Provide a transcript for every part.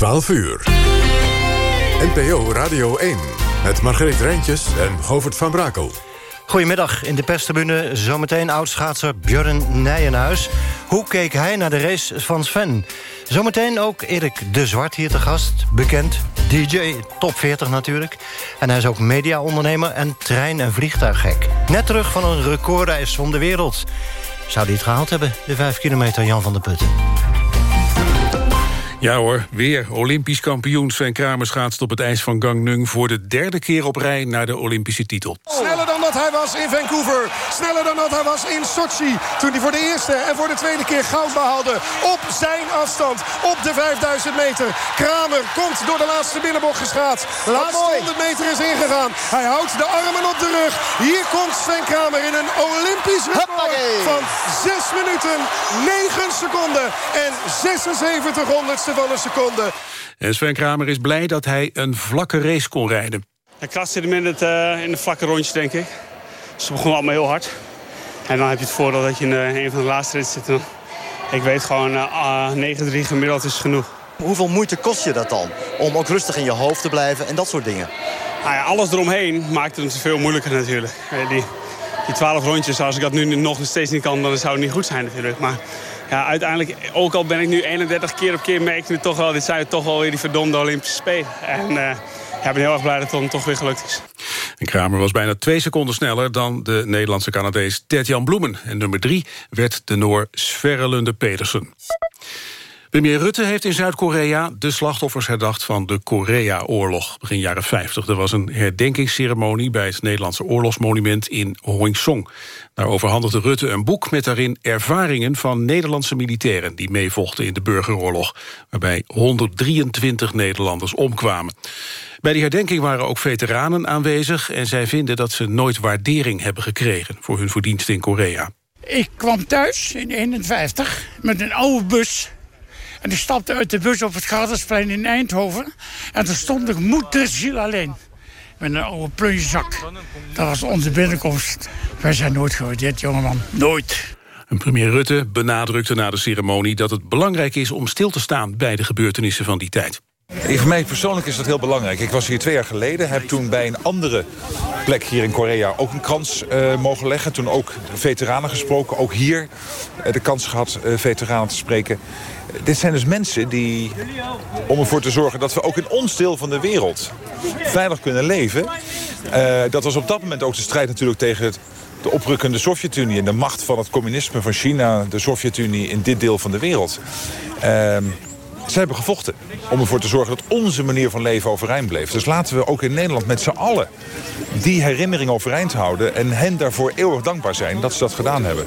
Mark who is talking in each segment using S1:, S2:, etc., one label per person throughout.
S1: 12 uur. NPO Radio 1 met Margreet Rijntjes en Govert van Brakel.
S2: Goedemiddag, in de perstribune zometeen oudschaatser Björn Nijenhuis. Hoe keek hij naar de race van Sven? Zometeen ook Erik de Zwart hier te gast, bekend DJ, top 40 natuurlijk. En hij is ook mediaondernemer en trein- en vliegtuiggek. Net terug van een recordreis van de wereld. Zou hij het gehaald hebben, de 5 kilometer Jan van der Putten?
S3: Ja hoor, weer Olympisch kampioen Sven Kramer schaatst op het ijs van Gangneung... voor de derde keer op rij naar de Olympische titel.
S4: Dan dat hij was in Vancouver. Sneller dan dat hij was in Sochi. Toen hij voor de eerste en voor de tweede keer goud behaalde. Op zijn afstand, op de 5000 meter. Kramer komt door de laatste binnenbocht geschaatst. Laatste 100 meter is ingegaan. Hij houdt de armen op de rug. Hier komt Sven Kramer in een Olympisch record van 6 minuten, 9 seconden en 76 honderdste van een seconde.
S3: En Sven Kramer is blij dat hij een vlakke race kon rijden.
S5: De kras zit hem in, het, uh, in de vlakke rondjes, denk ik. Ze begonnen allemaal heel hard. En dan heb je het voordeel dat je in uh, een van de laatste rits zit. Ik weet gewoon, uh, 9-3 gemiddeld is genoeg.
S6: Hoeveel moeite kost je dat dan? Om ook rustig in je hoofd te blijven en dat soort dingen?
S5: Nou ja, alles eromheen maakt het veel moeilijker natuurlijk. Die, die 12 rondjes, als ik dat nu nog steeds niet kan, dan zou het niet goed zijn natuurlijk. Maar ja, uiteindelijk, ook al ben ik nu 31 keer op keer, merk ik nu toch wel, dit zijn toch wel weer die verdomde Olympische Spelen. En ik ben heel erg blij dat het dan toch weer gelukt is.
S3: En Kramer was bijna twee seconden sneller dan de Nederlandse Canadees Ted-Jan Bloemen. En nummer drie werd de Noor Sverre Lunde Pedersen. Premier Rutte heeft in Zuid-Korea de slachtoffers herdacht van de Korea-oorlog begin jaren 50. Er was een herdenkingsceremonie bij het Nederlandse oorlogsmonument in Hongsong. Daar overhandigde Rutte een boek met daarin ervaringen van Nederlandse militairen die meevochten in de burgeroorlog, waarbij 123 Nederlanders omkwamen. Bij die herdenking waren ook veteranen aanwezig en zij vinden dat ze nooit waardering hebben gekregen voor hun verdiensten in Korea.
S7: Ik kwam thuis in 51 met een oude bus en ik stapte uit de bus op het Gadersplein in Eindhoven. En toen stond ik moederziel alleen. Met een oude plunjezak. Dat was onze binnenkomst. Wij zijn nooit gewaardeerd, jongeman. Nooit.
S3: En premier Rutte benadrukte na de ceremonie dat het belangrijk is om stil te staan bij de gebeurtenissen van die tijd.
S8: Voor mij persoonlijk is dat heel belangrijk. Ik was hier twee jaar geleden, heb toen bij een andere plek hier in Korea ook een krans uh, mogen leggen. Toen ook veteranen gesproken, ook hier uh, de kans gehad uh, veteranen te spreken. Dit zijn dus mensen die, om ervoor te zorgen dat we ook in ons deel van de wereld veilig kunnen leven. dat was op dat moment ook de strijd natuurlijk tegen de oprukkende Sovjet-Unie en de macht van het communisme van China, de Sovjet-Unie in dit deel van de wereld. Uh, ze hebben gevochten om ervoor te zorgen dat onze manier van leven overeind bleef. Dus laten we ook in Nederland met z'n allen die herinnering overeind houden... en hen daarvoor eeuwig dankbaar zijn dat ze dat gedaan hebben.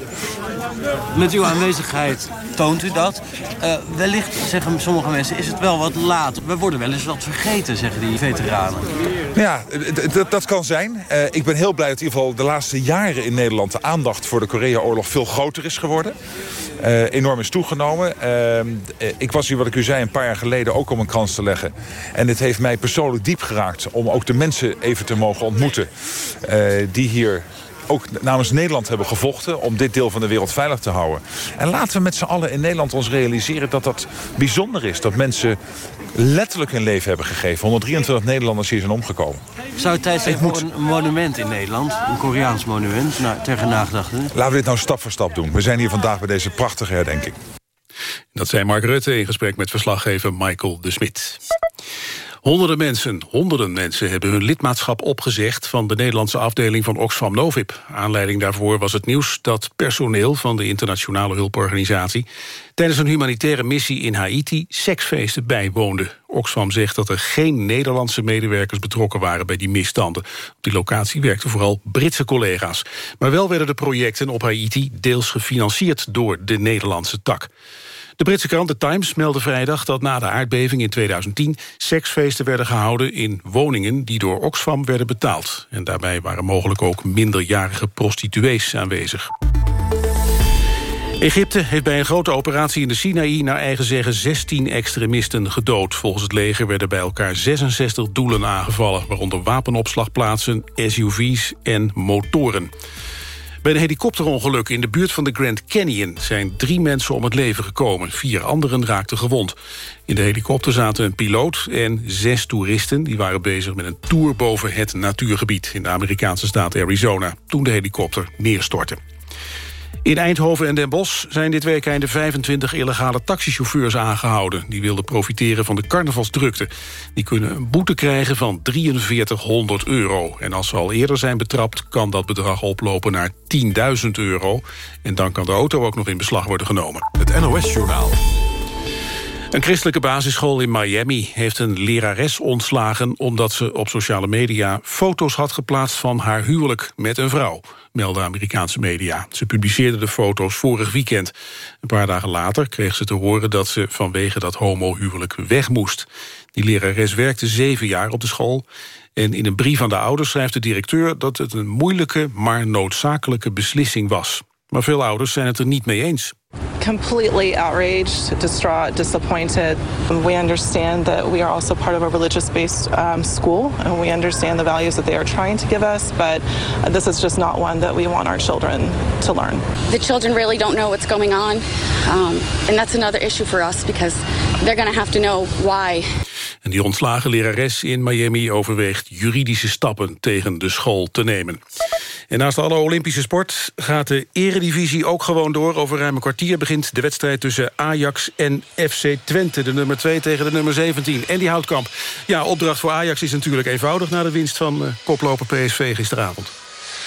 S9: Met uw aanwezigheid toont u dat. Uh, wellicht, zeggen sommige mensen, is het wel wat laat. We worden wel eens wat vergeten, zeggen die veteranen.
S8: Ja, dat kan zijn. Uh, ik ben heel blij dat in ieder geval de laatste jaren in Nederland... de aandacht voor de Korea-oorlog veel groter is geworden. Uh, enorm is toegenomen. ik was hier, wat ik u zei, een paar jaar geleden ook om een krans te leggen. En het heeft mij persoonlijk diep geraakt... om ook de mensen even te mogen ontmoeten die hier ook namens Nederland hebben gevochten... om dit deel van de wereld veilig te houden. En laten we met z'n allen in Nederland ons realiseren dat dat bijzonder is. Dat mensen letterlijk hun leven hebben gegeven. 123 Nederlanders hier zijn omgekomen.
S9: Zou het tijd zijn voor een monument in Nederland? Een Koreaans monument nou, ter?
S8: Laten we dit nou stap voor stap doen. We zijn hier vandaag bij deze prachtige herdenking.
S3: Dat zei Mark Rutte in gesprek met verslaggever Michael de Smit. Honderden mensen, honderden mensen hebben hun lidmaatschap opgezegd... van de Nederlandse afdeling van Oxfam Novib. Aanleiding daarvoor was het nieuws dat personeel van de internationale hulporganisatie... tijdens een humanitaire missie in Haiti seksfeesten bijwoonde. Oxfam zegt dat er geen Nederlandse medewerkers betrokken waren bij die misstanden. Op die locatie werkten vooral Britse collega's. Maar wel werden de projecten op Haiti deels gefinancierd door de Nederlandse tak. De Britse krant The Times meldde vrijdag dat na de aardbeving in 2010... seksfeesten werden gehouden in woningen die door Oxfam werden betaald. En daarbij waren mogelijk ook minderjarige prostituees aanwezig. Egypte heeft bij een grote operatie in de Sinaï... naar eigen zeggen 16 extremisten gedood. Volgens het leger werden bij elkaar 66 doelen aangevallen... waaronder wapenopslagplaatsen, SUV's en motoren. Bij een helikopterongeluk in de buurt van de Grand Canyon... zijn drie mensen om het leven gekomen. Vier anderen raakten gewond. In de helikopter zaten een piloot en zes toeristen. Die waren bezig met een tour boven het natuurgebied... in de Amerikaanse staat Arizona, toen de helikopter neerstortte. In Eindhoven en Den Bosch zijn dit weekend 25 illegale taxichauffeurs aangehouden. Die wilden profiteren van de carnavalsdrukte. Die kunnen een boete krijgen van 4300 euro. En als ze al eerder zijn betrapt, kan dat bedrag oplopen naar 10.000 euro. En dan kan de auto ook nog in beslag worden genomen.
S1: Het NOS-journaal.
S3: Een christelijke basisschool in Miami heeft een lerares ontslagen... omdat ze op sociale media foto's had geplaatst van haar huwelijk met een vrouw, melden Amerikaanse media. Ze publiceerde de foto's vorig weekend. Een paar dagen later kreeg ze te horen dat ze vanwege dat homohuwelijk weg moest. Die lerares werkte zeven jaar op de school... En in een brief aan de ouders schrijft de directeur dat het een moeilijke, maar noodzakelijke beslissing was. Maar veel ouders zijn het er niet mee eens.
S10: completely outraged, distraught, disappointed. We understand that we are also part of a religious based um, school and we understand the values that they are trying to give us, but this is just not one that we want our children to learn.
S11: The children really don't know what's going on, um, and that's another issue for us because they're going to have to know why.
S3: En die ontslagen lerares in Miami overweegt juridische stappen tegen de school te nemen. En naast alle Olympische sport gaat de eredivisie ook gewoon door. Over ruim een kwartier begint de wedstrijd tussen Ajax en FC Twente. De nummer 2 tegen de nummer 17. En die Houtkamp. Ja, opdracht voor Ajax is natuurlijk eenvoudig... na de winst van uh, koploper PSV gisteravond.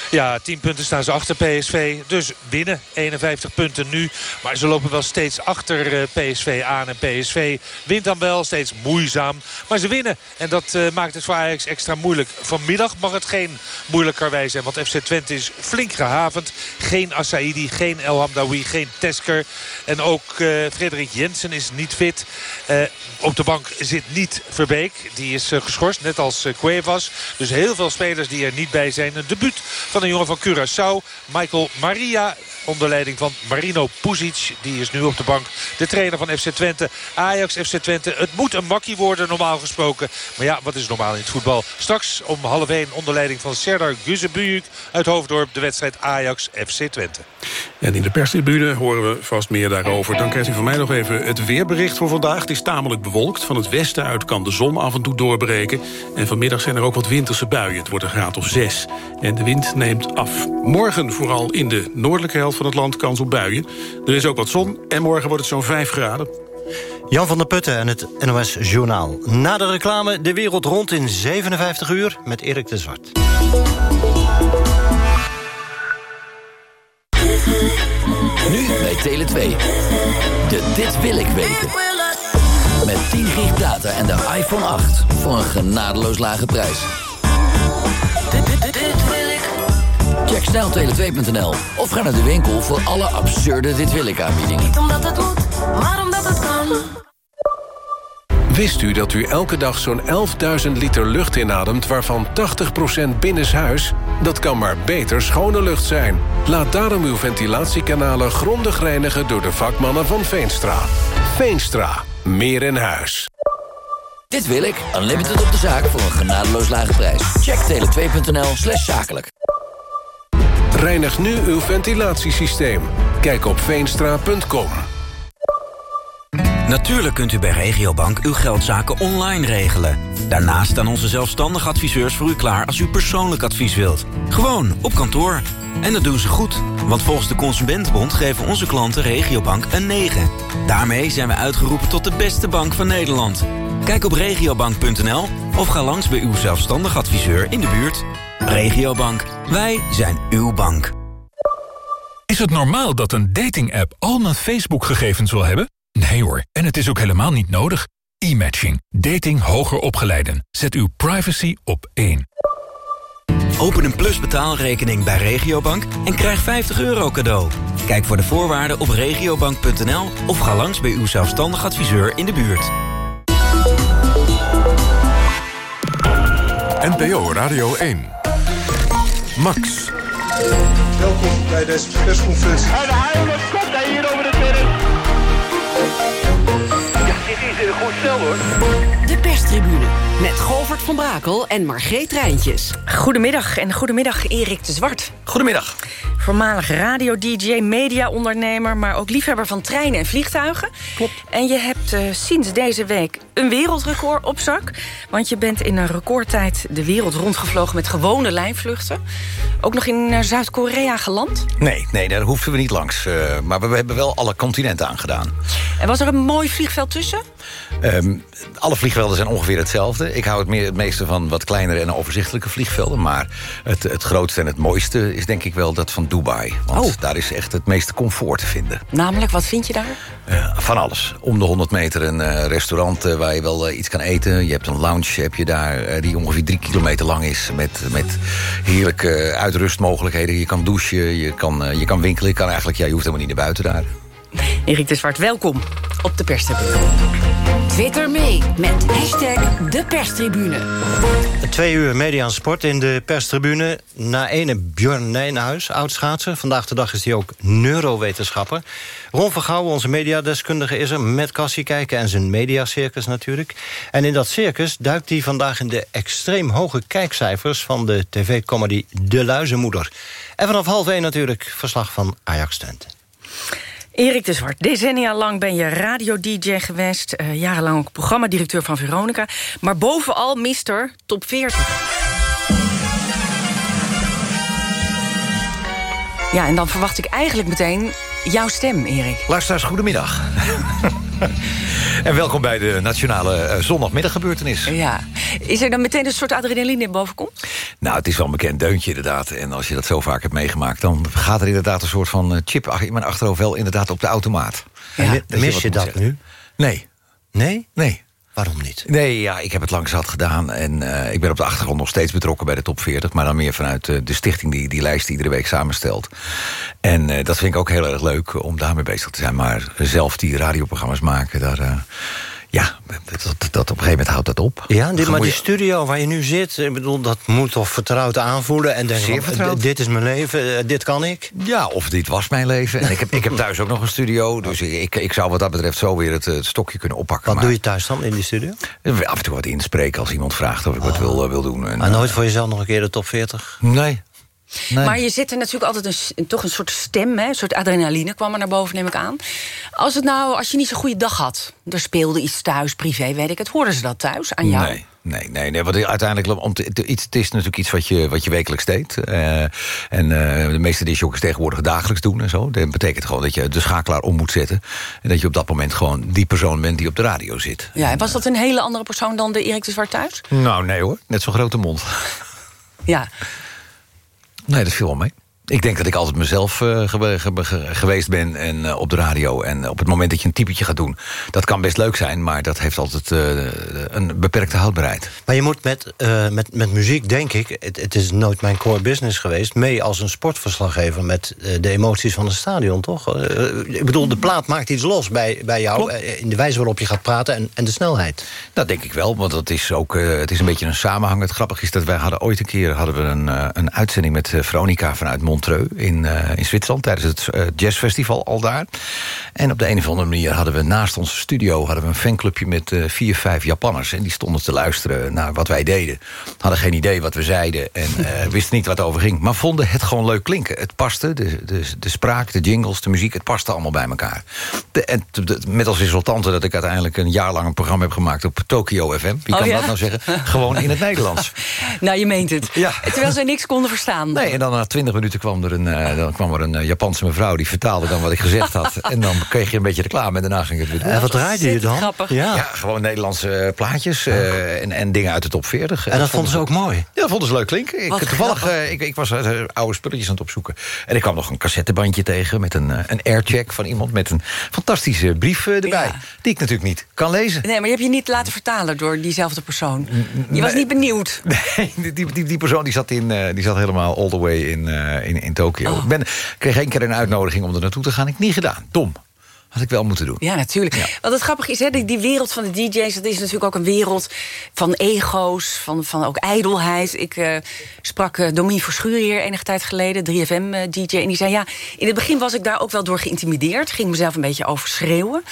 S12: Ja, 10 punten staan ze achter PSV. Dus winnen 51 punten nu. Maar ze lopen wel steeds achter eh, PSV aan. En PSV wint dan wel steeds moeizaam. Maar ze winnen. En dat uh, maakt het voor Ajax extra moeilijk. Vanmiddag mag het geen moeilijker zijn. Want FC Twente is flink gehavend. Geen Assaidi, geen El Hamdawi, geen Tesker. En ook uh, Frederik Jensen is niet fit. op de bank zit niet Verbeek. Die is geschorst, net als Cuevas. Dus heel veel spelers die er niet bij zijn. Een debuut van een jongen van Curaçao. Michael Maria onder leiding van Marino Puzic. Die is nu op de bank de trainer van FC Twente. Ajax, FC Twente. Het moet een makkie worden normaal gesproken. Maar ja, wat is normaal in het voetbal? Straks om half 1 onder leiding van Serdar Guzebujuk uit Hoofddorp. De wedstrijd Ajax, FC Twente.
S3: En in de perstribune horen we vast meer daarover. Dan krijgt u van mij nog even het weerbericht voor vandaag. Het is tamelijk bewolkt. Van het westen uit kan de zon af en toe doorbreken. En vanmiddag zijn er ook wat winterse buien. Het wordt een graad of 6. En de wind neemt af. Morgen vooral in de noordelijke helft van het land kans op buien. Er is ook wat zon en morgen wordt het zo'n 5 graden.
S2: Jan van der Putten en het NOS Journaal. Na de reclame de wereld rond in 57 uur met Erik de Zwart.
S13: Nu bij Tele2. De Dit Wil Ik Weten. Met 10 gig data en de iPhone 8 voor een genadeloos lage prijs. Check sneltele2.nl of ga naar de winkel voor alle absurde Dit Wil Ik aanbiedingen.
S14: Niet omdat het moet, maar omdat het kan.
S15: Wist u dat u elke dag zo'n 11.000 liter lucht inademt... waarvan 80% binnenshuis? Dat kan maar beter schone lucht zijn. Laat daarom uw ventilatiekanalen grondig reinigen... door de vakmannen van Veenstra. Veenstra. Meer in huis.
S13: Dit wil ik. Unlimited op de zaak voor een genadeloos lage prijs. Check tele2.nl slash zakelijk.
S15: Reinig nu uw ventilatiesysteem. Kijk op veenstra.com.
S16: Natuurlijk kunt u bij Regiobank uw geldzaken online regelen. Daarnaast staan onze zelfstandige adviseurs voor u klaar als u persoonlijk advies wilt. Gewoon, op kantoor. En dat doen ze goed, want volgens de Consumentenbond geven onze klanten Regiobank een 9. Daarmee zijn we uitgeroepen tot de beste bank van Nederland. Kijk op regiobank.nl of ga langs bij uw zelfstandig adviseur in de buurt. Regiobank, wij zijn uw bank.
S17: Is het normaal dat een dating-app al mijn Facebook-gegevens wil hebben? Nee hoor, en het is ook helemaal niet nodig. E-matching. Dating hoger opgeleiden. Zet uw privacy op één.
S16: Open een Plus betaalrekening bij Regiobank en krijg 50 euro cadeau. Kijk voor de voorwaarden op regiobank.nl of ga langs bij uw zelfstandig adviseur in de buurt.
S1: NPO Radio 1. Max.
S18: Welkom bij deze persconferentie.
S19: En Heilig komt hij hier over de midden. Ja, dit is een goed stel hoor.
S14: De perstribune
S20: Met Govert van Brakel en Margreet Rijntjes.
S21: Goedemiddag en goedemiddag Erik de Zwart.
S22: Goedemiddag.
S21: Voormalig radio-dj, media-ondernemer... maar ook liefhebber van treinen en vliegtuigen.
S22: Klopt.
S21: En je hebt uh, sinds deze week een wereldrecord op zak. Want je bent in een recordtijd de wereld rondgevlogen... met gewone lijnvluchten. Ook nog in uh, Zuid-Korea geland?
S22: Nee, nee, daar hoefden we niet langs. Uh, maar we hebben wel alle continenten aangedaan.
S21: En was er een mooi vliegveld tussen?
S22: Um, alle vliegvelden zijn ongeveer hetzelfde. Ik hou het, meer, het meeste van wat kleinere en overzichtelijke vliegvelden. Maar het, het grootste en het mooiste is denk ik wel dat van Dubai. Want oh. daar is echt het meeste comfort te vinden.
S21: Namelijk, wat vind je daar?
S22: Uh, van alles. Om de 100 meter een uh, restaurant uh, waar je wel iets kan eten. Je hebt een lounge heb je daar die ongeveer drie kilometer lang is. Met, met heerlijke uitrustmogelijkheden. Je kan douchen, je kan, je kan winkelen. Je, kan eigenlijk, ja, je hoeft helemaal niet naar buiten daar.
S21: Erik de Zwart, welkom op de perstribune.
S20: Twitter mee met hashtag de perstribune.
S2: Twee uur media en sport in de perstribune. Na ene Björn Nijnhuis, oudschaatser. Vandaag de dag is hij ook neurowetenschapper. Ron Vergouwen, onze mediadeskundige, is er met Cassie kijken... en zijn mediacircus natuurlijk. En in dat circus duikt hij vandaag in de extreem hoge kijkcijfers... van de tv-comedy De Luizenmoeder. En vanaf half één natuurlijk verslag van Ajax Twente.
S21: Erik de Zwart, decennia lang ben je radio-dj geweest. Uh, jarenlang ook programmadirecteur van Veronica. Maar bovenal mister Top 40. Ja, en dan verwacht ik eigenlijk meteen jouw stem, Erik.
S22: Luisteraars, goedemiddag. en welkom bij de nationale uh, zondagmiddaggebeurtenis.
S21: Ja. Is er dan meteen een soort adrenaline in boven komt?
S22: Nou, het is wel een bekend deuntje inderdaad. En als je dat zo vaak hebt meegemaakt... dan gaat er inderdaad een soort van chip in mijn achterhoofd... wel inderdaad op de automaat.
S2: Ja. mis je, je dat nu?
S22: Nee.
S2: Nee?
S22: Nee.
S2: Waarom niet?
S22: Nee, ja, ik heb het langs zat gedaan. En uh, ik ben op de achtergrond nog steeds betrokken bij de top 40. Maar dan meer vanuit uh, de stichting die die lijst iedere week samenstelt. En uh, dat vind ik ook heel erg leuk om daarmee bezig te zijn. Maar zelf die radioprogramma's maken, daar ja, dat, dat, dat, op een gegeven moment houdt dat op.
S2: Ja, dit, maar die studio waar je nu zit, ik bedoel, dat moet toch vertrouwd aanvoelen en denken: van, dit is mijn leven, dit kan ik?
S22: Ja, of dit was mijn leven. En ik heb, ik heb thuis ook nog een studio, dus ik, ik zou wat dat betreft zo weer het, het stokje kunnen oppakken.
S2: Wat
S22: maar,
S2: doe je thuis dan in die studio?
S22: Af en toe wat inspreken als iemand vraagt of ik oh. wat wil, wil doen. En,
S2: maar nooit voor jezelf nog een keer de top 40?
S22: Nee,
S21: Nee. Maar je zit er natuurlijk altijd een, toch een soort stem, hè, een soort adrenaline kwam er naar boven, neem ik aan. Als, het nou, als je niet zo'n goede dag had, er speelde iets thuis, privé, weet ik het, hoorden ze dat thuis aan jou?
S22: Nee. Nee, nee, nee. Want uiteindelijk, om te, iets, het is natuurlijk iets wat je, wat je wekelijks deed. Uh, en uh, de meeste disjockeys tegenwoordig dagelijks doen en zo. Dat betekent gewoon dat je de schakelaar om moet zetten. En dat je op dat moment gewoon die persoon bent die op de radio zit.
S21: Ja, en was dat een hele andere persoon dan de Erik de Zwart thuis?
S22: Nou, nee hoor. Net zo'n grote mond.
S21: Ja.
S22: Nee, dat viel wel mee. Ik denk dat ik altijd mezelf uh, ge ge geweest ben en, uh, op de radio. En op het moment dat je een typetje gaat doen... dat kan best leuk zijn, maar dat heeft altijd uh, een beperkte houdbaarheid.
S2: Maar je moet met, met, met muziek, denk ik... Het, het, is nooit mijn core business geweest... mee als een sportverslaggever met de emoties van het stadion, toch? ik bedoel, de plaat maakt iets los bij, bij jou... Klopt. in de wijze waarop je gaat praten en, en de snelheid.
S22: Dat denk ik wel, want dat is ook, het is een beetje een samenhang. Het grappige is dat wij hadden ooit een keer hadden we een, een uitzending met Veronica vanuit Mond Montreux in, uh, in Zwitserland... tijdens het uh, jazzfestival al daar. En op de een of andere manier hadden we naast onze studio... hadden we een fanclubje met uh, vier, vijf Japanners. En die stonden te luisteren naar wat wij deden. Hadden geen idee wat we zeiden en wisten niet wat over ging. Maar vonden het gewoon leuk klinken. Het paste, de, de, de spraak, de jingles, de muziek... het paste allemaal bij elkaar. De, en de, met als resultante dat ik uiteindelijk een jaar lang... een programma heb gemaakt op Tokyo FM. Wie
S21: oh,
S22: kan
S21: ja?
S22: dat nou zeggen? Gewoon in het Nederlands.
S21: nou, je meent het.
S22: Ja.
S21: Terwijl ze niks konden verstaan.
S22: Nee, en dan na twintig minuten kwam er een, uh, dan kwam er een uh, Japanse mevrouw... die vertaalde dan wat ik gezegd had. en dan kreeg je een beetje reclame en daarna ging het weer door.
S2: En wat draaide je dan?
S21: Grappig.
S22: Ja. ja, gewoon Nederlandse uh, plaatjes en, en dingen uit de top 40.
S2: En dat vonden ze ook mooi?
S22: Ja, dat vonden ze leuk klinken. Ik, toevallig, ik, ik was oude spulletjes aan het opzoeken. En ik kwam nog een cassettebandje tegen... met een, een aircheck van iemand met een fantastische brief erbij. Ja. Die ik natuurlijk niet kan lezen.
S21: Nee, maar je hebt je niet laten vertalen door diezelfde persoon. Je was niet benieuwd.
S22: Nee, die, die, die persoon die zat, in, die zat helemaal all the way in, in, in Tokio.
S21: Oh.
S22: Ik ben, kreeg één keer een uitnodiging om er naartoe te gaan. Ik niet gedaan. Dom. Had ik wel moeten doen.
S21: Ja, natuurlijk. Ja. Want het grappige is, hè, die, die wereld van de DJ's... dat is natuurlijk ook een wereld van ego's, van, van ook ijdelheid. Ik uh, sprak uh, Domien Verschuur hier enige tijd geleden, 3FM-DJ... Uh, en die zei, ja, in het begin was ik daar ook wel door geïntimideerd. Ging mezelf een beetje overschreeuwen.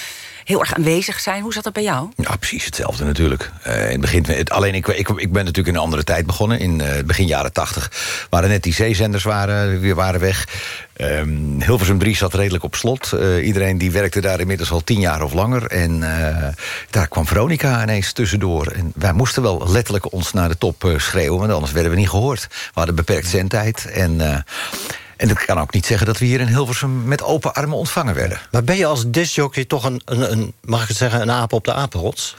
S21: Heel erg aanwezig zijn. Hoe zat dat bij jou?
S22: Ja, precies hetzelfde natuurlijk. Uh, het begin, het, alleen ik, ik, ik ben natuurlijk in een andere tijd begonnen. In uh, begin jaren tachtig waren net die zeezenders waren, weer waren weg. Um, Hilversum 3 zat redelijk op slot. Uh, iedereen die werkte daar inmiddels al tien jaar of langer. En daar kwam Veronica ineens tussendoor. En wij moesten wel letterlijk ons naar de top schreeuwen... want anders werden we niet gehoord. We hadden beperkt zendtijd en... En dat kan ook niet zeggen dat we hier in Hilversum met open armen ontvangen werden.
S2: Maar ben je als discjockey toch een, een, een mag ik het zeggen, een aap op de apenrots?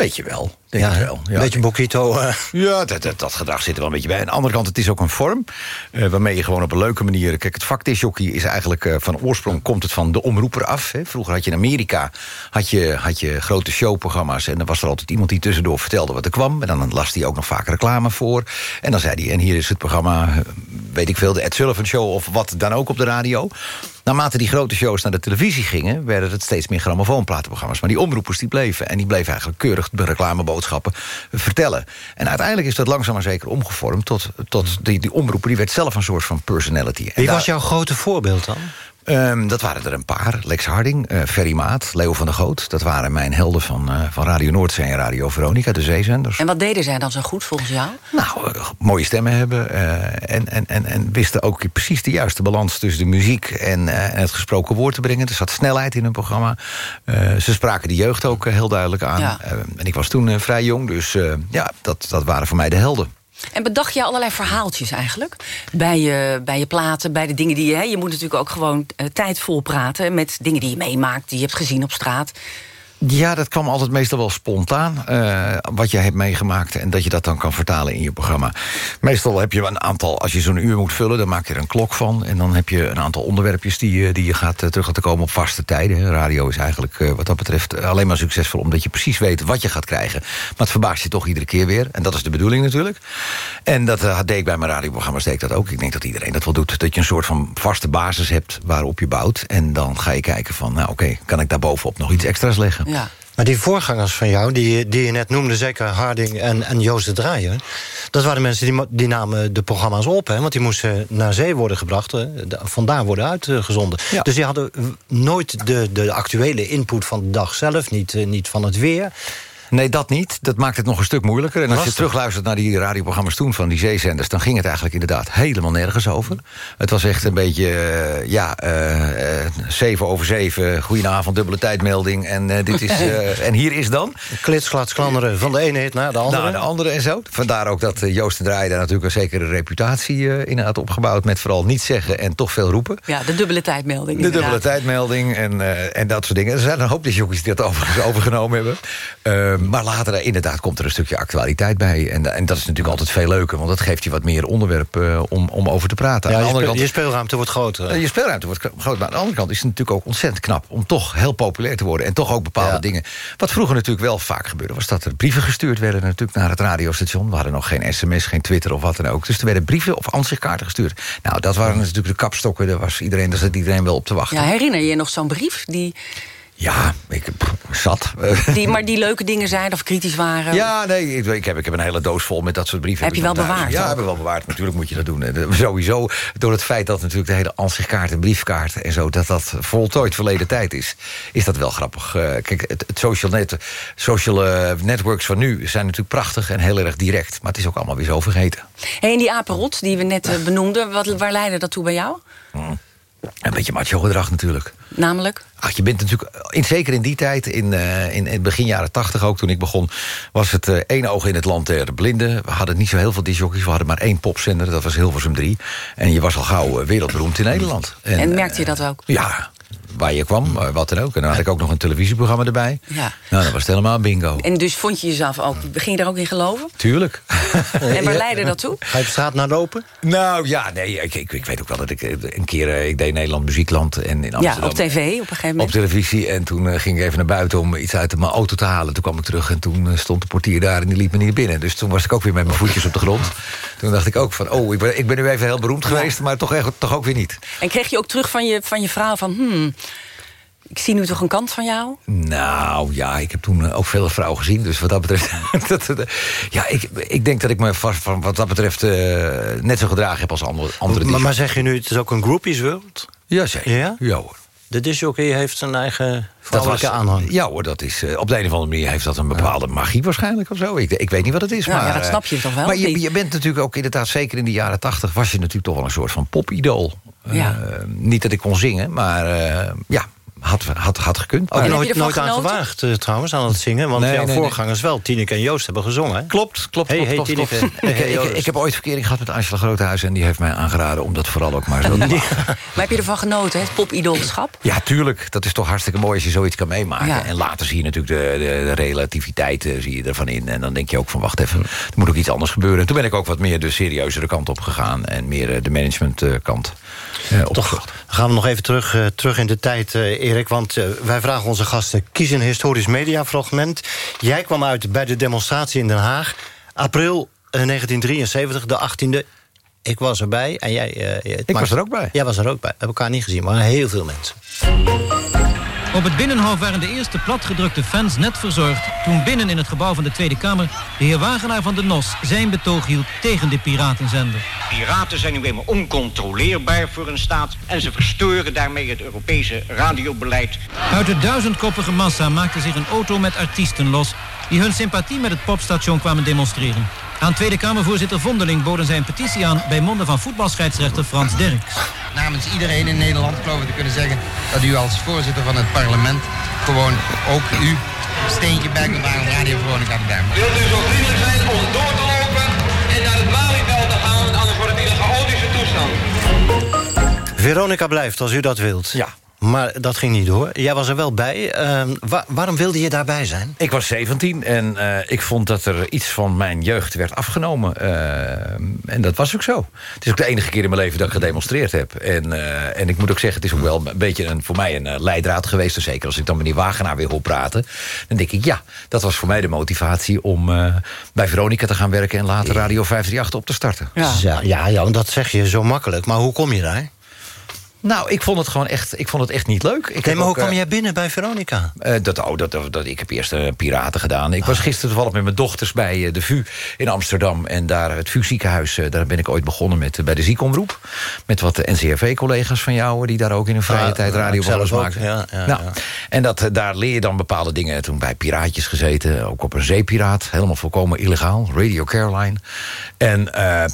S22: Beetje wel. Denk
S2: ja,
S22: ik wel.
S2: Een beetje Bokito. Uh.
S22: Ja, dat, dat, dat, gedrag zit er wel een beetje bij. Aan de andere kant, het is ook een vorm uh, waarmee je gewoon op een leuke manier... Kijk, het vak disjockey is eigenlijk uh, van oorsprong komt het van de omroeper af. Hè. Vroeger had je in Amerika had je, had je grote showprogramma's... en dan was er altijd iemand die tussendoor vertelde wat er kwam. En dan las hij ook nog vaak reclame voor. En dan zei hij, en hier is het programma, weet ik veel... de Ed Sullivan Show of wat dan ook op de radio... Naarmate die grote shows naar de televisie gingen... werden het steeds meer grammofoonplatenprogramma's. Maar die omroepers die bleven. En die bleven eigenlijk keurig de reclameboodschappen vertellen. En uiteindelijk is dat langzaam maar zeker omgevormd... tot, tot die, die omroeper, die werd zelf een soort van personality.
S2: Wie was jouw grote voorbeeld dan?
S22: Um, dat waren er een paar. Lex Harding, uh, Ferry Maat, Leo van der Goot. Dat waren mijn helden van, uh, van Radio Noordzee en Radio Veronica, de zeezenders.
S21: En wat deden zij dan zo goed volgens jou?
S22: Nou, uh, mooie stemmen hebben. en, en, en, en wisten ook precies de juiste balans tussen de muziek en, en het gesproken woord te brengen. Er zat snelheid in hun programma. ze spraken de jeugd ook heel duidelijk aan.
S21: Ja.
S22: en ik was toen vrij jong, dus ja, dat, dat waren voor mij de helden.
S21: En bedacht je allerlei verhaaltjes eigenlijk? Bij je, bij je platen, bij de dingen die je... Hè, je moet natuurlijk ook gewoon uh, tijd vol praten... met dingen die je meemaakt, die je hebt gezien op straat.
S22: Ja, dat kwam altijd meestal wel spontaan. Uh, wat je hebt meegemaakt en dat je dat dan kan vertalen in je programma. Meestal heb je een aantal, als je zo'n uur moet vullen... dan maak je er een klok van. En dan heb je een aantal onderwerpjes die, je, die je gaat uh, terug laten komen op vaste tijden. Radio is eigenlijk uh, wat dat betreft alleen maar succesvol... omdat je precies weet wat je gaat krijgen. Maar het verbaast je toch iedere keer weer. En dat is de bedoeling natuurlijk. En dat deed ik bij mijn radioprogramma's deed dat ook. Ik denk dat iedereen dat wel doet. Dat je een soort van vaste basis hebt waarop je bouwt. En dan ga je kijken van, nou oké, kan ik daar bovenop nog iets extra's leggen?
S21: Ja.
S2: Maar die voorgangers van jou, die, die je net noemde... zeker Harding en, en Joost de Draaier... dat waren mensen die, die namen de programma's op. Hè, want die moesten naar zee worden gebracht. Hè, vandaar worden uitgezonden. Ja. Dus die hadden nooit de, de actuele input van de dag zelf. Niet, niet van het weer.
S22: Nee, dat niet. Dat maakt het nog een stuk moeilijker. En als je terugluistert naar die radioprogramma's toen van die zeezenders... dan ging het eigenlijk inderdaad helemaal nergens over. Het was echt een beetje, uh, ja, uh, uh, 7 over 7... goedenavond, dubbele tijdmelding en, dit is, en hier is dan.
S2: Klitsgladsklanderen van de ene hit naar de andere.
S22: Naar de andere en zo. Vandaar ook dat Joost de Draai daar natuurlijk een zekere reputatie in had opgebouwd... met vooral niet zeggen en toch veel roepen.
S21: Ja, de dubbele tijdmelding.
S22: De dubbele tijdmelding en, en dat soort dingen. Er zijn een hoop disjockeys die dat overigens overgenomen hebben. Maar later inderdaad komt er een stukje actualiteit bij. En, en dat is natuurlijk altijd veel leuker. Want dat geeft je wat meer onderwerp uh, om, om over te praten.
S2: Ja,
S22: aan
S2: je,
S22: de andere
S2: speel,
S22: kant,
S2: je speelruimte wordt groter.
S22: Uh, je speelruimte wordt groter. Maar aan de andere kant is het natuurlijk ook ontzettend knap... om toch heel populair te worden. En toch ook bepaalde
S2: Ja.
S22: dingen... Wat vroeger natuurlijk wel vaak gebeurde... was dat er brieven gestuurd werden natuurlijk naar het radiostation. We hadden nog geen sms, geen Twitter of wat dan ook. Dus er werden brieven of ansichtkaarten gestuurd. Nou, dat waren natuurlijk de kapstokken. Daar, was iedereen, daar zat iedereen wel op te wachten.
S21: Ja, herinner je je nog zo'n brief die,
S22: Ja, ik zat.
S21: die, maar die leuke dingen zijn of kritisch waren?
S22: Ja, nee, ik, ik, heb, ik heb een hele doos vol met dat soort brieven.
S21: Heb je wel
S22: thuis.
S21: bewaard,
S22: Ja,
S21: ook?
S22: heb ik wel bewaard. Natuurlijk moet je dat doen. Eh, Sowieso, door het feit dat natuurlijk de hele ansichtkaart en briefkaart en zo... dat dat voltooid verleden tijd is, is dat wel grappig. Eh, kijk, het, het social, net, social eh, networks van nu zijn natuurlijk prachtig en heel erg direct. Maar het is ook allemaal weer zo vergeten.
S21: Hey, en die apenrot die we net benoemden, wat, waar leidde dat toe bij jou?
S22: Een beetje macho gedrag natuurlijk.
S21: Namelijk?
S22: Ach, je bent natuurlijk, in, zeker in die tijd, in, eh, in, in begin jaren tachtig ook, toen ik begon... was het eh, één oog in het land der blinden. We hadden niet zo heel veel disjockeys, we hadden maar één popzender. Dat was Hilversum 3. En je was al gauw eh, wereldberoemd in Nederland.
S21: En, merkte je dat ook?
S22: Ja, waar je kwam, wat dan ook. En dan had ik ook nog een televisieprogramma erbij.
S21: Ja.
S22: Nou, dat was het helemaal bingo.
S21: En dus vond je jezelf ook, ging je er ook in geloven?
S22: Tuurlijk.
S21: En waar leidde dat toe?
S2: Ga je op straat naar lopen?
S22: Nou ja, nee, ik, ik, ik weet ook wel dat ik een keer... ik deed Nederland Muziekland en in Amsterdam...
S21: Ja, op tv op een gegeven
S22: Op
S21: moment.
S22: televisie. En toen eh, ging ik even naar buiten om iets uit mijn auto te halen. Toen kwam ik terug en toen eh, stond de portier daar en die liet me niet binnen. Dus toen was ik ook weer met mijn voetjes op de grond. Toen dacht ik ook van, oh, ik ben, ik ben nu even heel beroemd geweest... maar toch, echt, toch ook weer niet.
S21: En kreeg je ook terug van je, van je vrouw van... Hmm, ik zie nu toch een kant van jou?
S22: Nou ja, ik heb toen eh, ook veel vrouwen gezien. Dus wat dat betreft... dat, dat, ja, ik, ik denk dat ik me vast, van wat dat betreft eh, net zo gedragen heb als andere, andere
S2: Maar, maar zeg je nu, het is ook een groupies world?
S22: Ja, zeker.
S2: Ja?
S22: Ja hoor.
S2: De disjockey heeft zijn eigen vrouwelijke
S22: was,
S2: aanhang.
S22: Ja hoor, dat is, eh, op de een of andere manier heeft dat een bepaalde magie waarschijnlijk of zo. Ik, ik weet niet wat het is. Maar,
S21: ja, dat
S22: eh,
S21: snap je toch wel,
S22: Maar je, bent natuurlijk ook inderdaad, zeker in de jaren tachtig... was je natuurlijk toch wel een soort van popidool.
S21: Ja.
S22: Eh, niet dat ik kon zingen, maar ja, had, had, had gekund.
S2: Ook nooit, nooit aan gewaagd eh, trouwens, aan het zingen. Want
S22: Nee,
S2: jouw
S22: nee, nee.
S2: voorgangers wel, Tineke en Joost, hebben gezongen. Hè?
S22: Klopt, klopt,
S2: Hey,
S22: klopt.
S2: hey,
S22: klopt, Ik- ik, heb ooit verkering gehad met Angela Groothuis... en die heeft mij aangeraden om dat vooral ook maar zo te maken.
S21: Maar heb je ervan genoten, hè, het popidoolschap?
S22: Ja, tuurlijk. Dat is toch hartstikke mooi als je zoiets kan meemaken.
S21: Ja.
S22: En later zie je natuurlijk de, de, de relativiteit eh, zie je ervan in. En dan denk je ook van, wacht even, er moet ook iets anders gebeuren. En toen ben ik ook wat meer de serieuzere kant op gegaan. En meer eh, de managementkant eh
S2: Toch gaan we nog even terug, terug in de tijd, eh, Erik. Want eh, wij vragen onze gasten, kies een historisch mediafragment. Jij kwam uit bij de demonstratie in Den Haag. April eh, 1973, de 18e. Ik was erbij. En jij, eh,
S22: Ik was er ook bij.
S2: Jij was er ook bij. We hebben elkaar niet gezien, maar heel veel mensen.
S23: Op het Binnenhof waren de eerste platgedrukte fans net verzorgd... toen binnen in het gebouw van de Tweede Kamer... de heer Wagenaar van de NOS zijn betoog hield tegen de piratenzender.
S24: Piraten zijn nu eenmaal oncontroleerbaar voor een staat... en ze verstoren daarmee het Europese radiobeleid.
S23: Uit de duizendkoppige massa maakte zich een auto met artiesten los... die hun sympathie met het popstation kwamen demonstreren. Aan Tweede Kamervoorzitter Vondeling boden zij een petitie aan... bij monden van voetbalscheidsrechter Frans Derks.
S25: namens iedereen in Nederland geloof ik te kunnen zeggen dat u als voorzitter van het parlement gewoon ook u een steentje bijgedragen om Radio Veronica te duimen.
S19: Wilt u zo vriendelijk zijn om door te lopen en naar het Malieveld te gaan, anders wordt het hier een chaotische toestand.
S2: Veronica blijft, als u dat wilt.
S22: Ja.
S2: Maar dat ging niet door. Jij was er wel bij. Eh, wa- waarom wilde je daarbij zijn?
S22: Ik was 17 en eh, ik vond dat er iets van mijn jeugd werd afgenomen. Eh, en dat was ook zo. Het is ook de enige keer in mijn leven dat ik gedemonstreerd heb. En, eh, en ik moet ook zeggen, het is ook wel een beetje een, voor mij een eh, leidraad geweest. En zeker als ik dan meneer Wagenaar weer hoor praten. Dan denk ik, ja, dat was voor mij de motivatie om eh, bij Veronica te gaan werken... en later Radio 538 op te starten.
S2: Ja, ja, ja, dat zeg je zo makkelijk. Maar hoe kom je daar?
S22: Nou, ik vond het gewoon echt, ik vond het echt niet leuk. Ik
S2: Nee, maar hoe kwam
S22: eh,
S2: jij binnen bij Veronica?
S22: Eh, dat, oh, dat, dat, dat- ik heb eerst eh, piraten gedaan. Ik was gisteren toevallig met mijn dochters bij de VU in Amsterdam. En daar het VU ziekenhuis, eh, daar ben ik ooit begonnen met, bij de ziekomroep. Met wat NCRV-collega's van jou, die daar ook in hun vrije
S2: Ja,
S22: tijd
S2: ja,
S22: radio
S2: ik zelf
S22: van
S2: ook,
S22: maken.
S2: ja, ja,
S22: nou,
S2: ja.
S22: En dat, daar leer je dan bepaalde dingen. Toen bij piraatjes gezeten, ook op een zeepiraat. Helemaal volkomen illegaal, Radio Caroline. En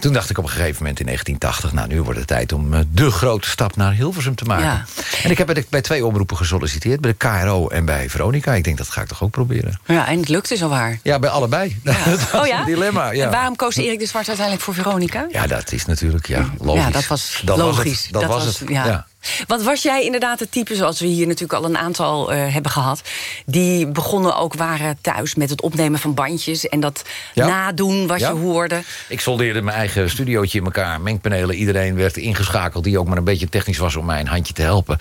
S22: toen dacht ik op een gegeven moment in 1980... nou, nu wordt het tijd om de grote stap naar Hilversum te maken.
S21: Ja.
S22: En ik heb bij, de- bij twee omroepen gesolliciteerd. Bij de KRO en bij Veronica. Ik denk, dat ga ik toch ook proberen.
S21: Ja, en het lukte zowaar.
S22: Ja, bij allebei. dat was
S21: Oh ja?
S22: een dilemma. Ja.
S21: En waarom koos Erik de Zwart uiteindelijk voor Veronica?
S22: ja, dat is natuurlijk ja, logisch.
S21: Ja, dat was
S22: Dat was het.
S21: logisch.
S22: Dat, was het.
S21: ja. Want was jij inderdaad het type, zoals we hier natuurlijk al een aantal eh, hebben gehad... die begonnen ook waren thuis met het opnemen van bandjes... en dat
S22: Ja.
S21: nadoen wat
S22: Ja.
S21: je hoorde?
S22: Ik soldeerde mijn eigen studiootje in elkaar. Mengpanelen, iedereen werd ingeschakeld... die ook maar een beetje technisch was om mij een handje te helpen.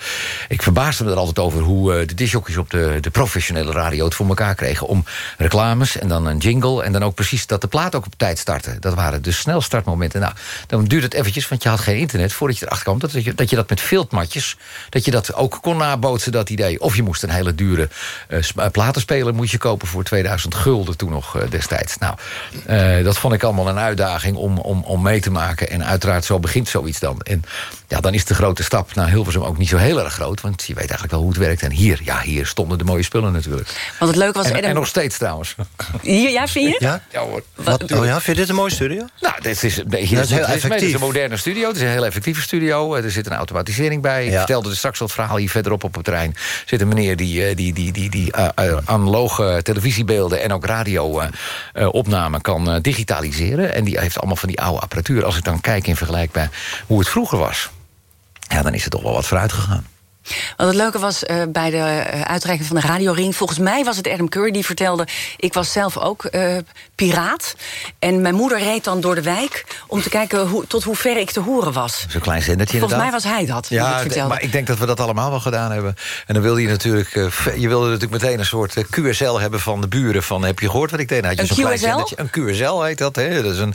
S22: Ik verbaasde me er altijd over hoe eh, de disjockeys op de, de professionele radio... het voor elkaar kregen om reclames en dan een jingle... en dan ook precies dat de plaat ook op tijd startte. Dat waren de snelstartmomenten. Nou, dan duurde het eventjes, want je had geen internet... voordat je erachter kwam dat je dat, je dat met dat je dat ook kon nabootsen, dat idee. Of je moest een hele dure eh, platenspeler moet je kopen... voor 2000 gulden toen nog eh, destijds. Nou, dat vond ik allemaal een uitdaging om, om, om mee te maken. En uiteraard, zo begint zoiets dan. En ja, dan is de grote stap naar Hilversum ook niet zo heel erg groot... want je weet eigenlijk wel hoe het werkt. En hier, ja, hier stonden de mooie spullen natuurlijk.
S21: Want het leuke was...
S22: En,
S21: Adam-
S22: en nog steeds trouwens.
S21: Hier, ja, vind je?
S22: Ja, ja hoor.
S2: Wat, oh ja, vind je dit een mooie studio?
S22: Nou, dit is, een beetje-
S2: Dat is heel
S22: het Het is
S2: effectief.
S22: een moderne studio. Het is een heel effectieve studio. Er zit een automatisering bij. Ik vertelde dus straks al het verhaal hier verderop op het terrein. zit een meneer die, eh, die, die, die, die eh, eh, analoge televisiebeelden... en ook radio-opnamen kan eh, digitaliseren. En die heeft allemaal van die oude apparatuur. Als ik dan kijk in vergelijk bij hoe het vroeger was... ja, dan is er toch wel wat vooruit gegaan.
S21: Want het leuke was eh, bij de eh, uitreiking van de radioring... volgens mij was het Adam Curry die vertelde... ik was zelf ook eh, piraat. En mijn moeder reed dan door de wijk... om te kijken hoe, tot hoe ver ik te horen was.
S22: Zo'n klein zendertje
S21: Volgens mij was hij dat,
S22: Ja,
S21: vertelde.
S22: maar ik denk dat we dat allemaal wel gedaan hebben. En dan wilde je natuurlijk, je wilde natuurlijk meteen een soort QSL hebben van de buren. Van, heb je gehoord wat ik deed? Had je
S21: Een
S22: zo'n klein
S21: QSL?
S22: zendertje. Een QSL heet dat. Hè? dat is een,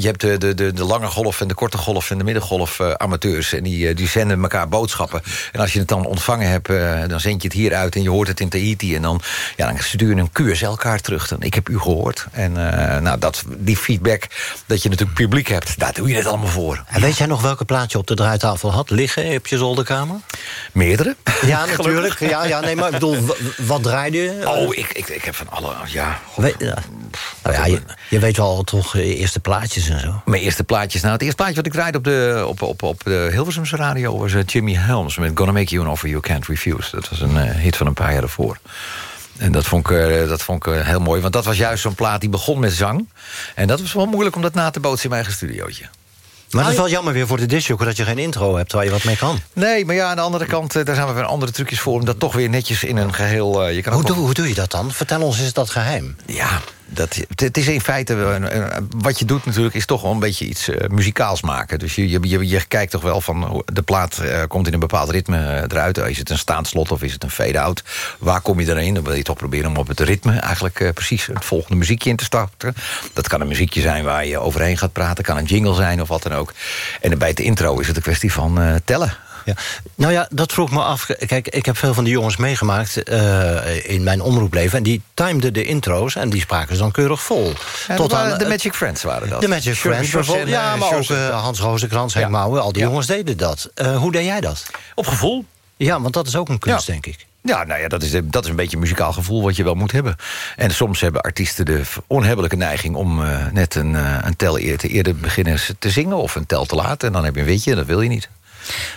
S22: je hebt de, de, de, de lange golf en de korte golf en de middengolf eh, amateurs. En die, die zenden elkaar boodschappen. En als je het dan ontvangen hebt, eh, dan zend je het hier uit... en je hoort het in Tahiti en dan, ja, dan stuur je een QSL-kaart terug. Dan, ik heb u gehoord. En eh, nou, dat, die feedback dat je natuurlijk publiek hebt, daar doe je het allemaal voor.
S2: En weet jij nog welke plaat je op de draaitafel had liggen op je zolderkamer?
S22: Meerdere.
S2: Ja, natuurlijk. Ja, ja, nee, maar ik bedoel, wat draaide je?
S22: Oh, ik, ik, ik heb van alle, ja...
S2: Weet- ja. Nou ja, je, je weet wel toch eh, eerste plaatjes en zo.
S22: Mijn eerste plaatjes. Nou, het eerste plaatje wat ik draaide op de, op, op, op de Hilversumse radio... was Jimmy Helms met Gonna Make You an Offer You Can't Refuse. Dat was een eh, hit van een paar jaar ervoor. En dat vond ik, eh, dat vond ik eh, heel mooi. Want dat was juist zo'n plaat die begon met zang. En dat was wel moeilijk om dat na te bootsen in mijn eigen studiootje.
S2: Maar het is wel jammer weer voor de disjoker dat je geen intro hebt waar je wat mee kan.
S22: Nee, maar ja, aan de andere kant, daar zijn we weer andere trucjes voor... om dat toch weer netjes in een geheel... eh, je kan
S2: Hoe, doe, hoe doe je dat dan? Vertel ons, is dat geheim?
S22: Ja, dat, het- is in feite... wat je doet natuurlijk is toch wel een beetje iets eh, muzikaals maken. Dus je, je, kijkt toch wel van... de plaat eh, komt in een bepaald ritme eh, eruit. Is het een staandslot of is het een fade-out? Waar kom je erin? Dan wil je toch proberen om op het ritme... eigenlijk precies het volgende muziekje in te starten. Dat kan een muziekje zijn waar je overheen gaat praten. kan een jingle zijn of wat dan ook. En bij het intro is het een kwestie van tellen.
S2: Ja. Nou ja, dat vroeg me af. Kijk, ik heb veel van die jongens meegemaakt eh, in mijn omroepleven. En die timden de intro's en die spraken ze dan keurig vol.
S22: Ja, dat waren de Magic Friends waren dat.
S2: De Magic
S22: Sure,
S2: Friends bijvoorbeeld.
S22: en,
S2: Ja,
S22: eh,
S2: maar ook eh, Hans Rozenkrans, Henk Mouwen. Al die jongens deden dat. Eh, hoe deed jij dat?
S22: Op gevoel.
S2: Ja, want dat is ook een kunst,
S22: Ja.
S2: denk ik.
S22: Ja, nou ja, dat is, dat is een beetje een muzikaal gevoel wat je wel moet hebben. En soms hebben artiesten de onhebbelijke neiging... om eh, net een, eh, een tel eer te eerder beginnen te zingen... of een tel te laat, en dan heb je een witje, dat wil je niet.